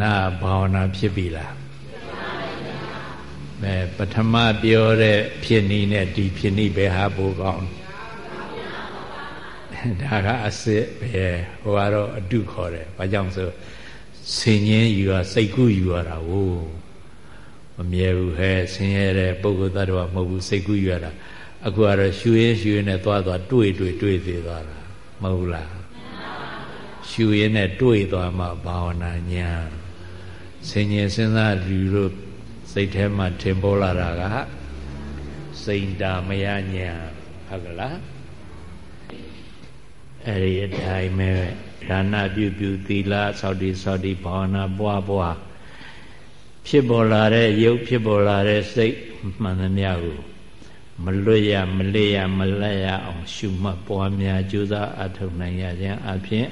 နဘာဝနာဖြစ်ပြီလားအဲပထမပြောတဲ့ဖြစ်နည်းနဲ့ဒီဖြစ်နည်းပဲဟာပိုကောင်းဒါကအစစ်ပဲဟိုကတော့အတုခေါ်တယ်ဘာကြောင့်ဆိုဆင်ញင်းယူရစိတ်ကူးယူရတာဟိုမမြဲဘူးဟဲ့ဆင်းရဲတဲ့ပုဂ္ဂိုလ်သတ္တဝါမဟုတ်ဘူးစိတ်ကူးယူရတာအခုကတော့ရှူရင်းရှူရင်းနဲ့သွားသွားတွေ့တွေ့တွေ့သေးသွားတာမဟုတ်လားရှူရင်းနဲ့တွေ့သွားမှဘာဝနာညာ ဆင်ញင်စဉ်းစားလူတို့စိတ်ထဲမှာထင်ပေါ်လာတာကစိန်တာမယညာဟုတ်ကလားအဲ့ဒီအတိုင်းပဲဒါနပြုပြုသီလသောတိသောတိဘာဝနာပွားပွားဖြစ်ပေါ်လာတဲ့ရုပ်ဖြစ်ပေါ်လာတဲ့စိတ်မှန်သမျှကိုမလွတ်ရမလေးရမလက်ရအောင်ရှုမှတ်ပွားများကြိုးစားအထောက်နိုင်ရခြင်းအပြင်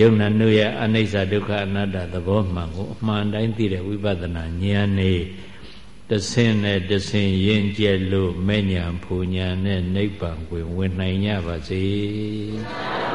ယုံနာနုရဲ့အနိစ္စဒုက္ခအနတ္တသဘောမှန်ကိုအမှန်တိုင်းသိတဲ့ဝိပဿနာဉာဏ်နဲ့တဆင်းနဲ့တဆင်းရင်ကျက်လို့မဲ့ညာဖူညာနဲ့နိဗ္ဗာန်ကိုဝင်နိုင်ကြပါစေ။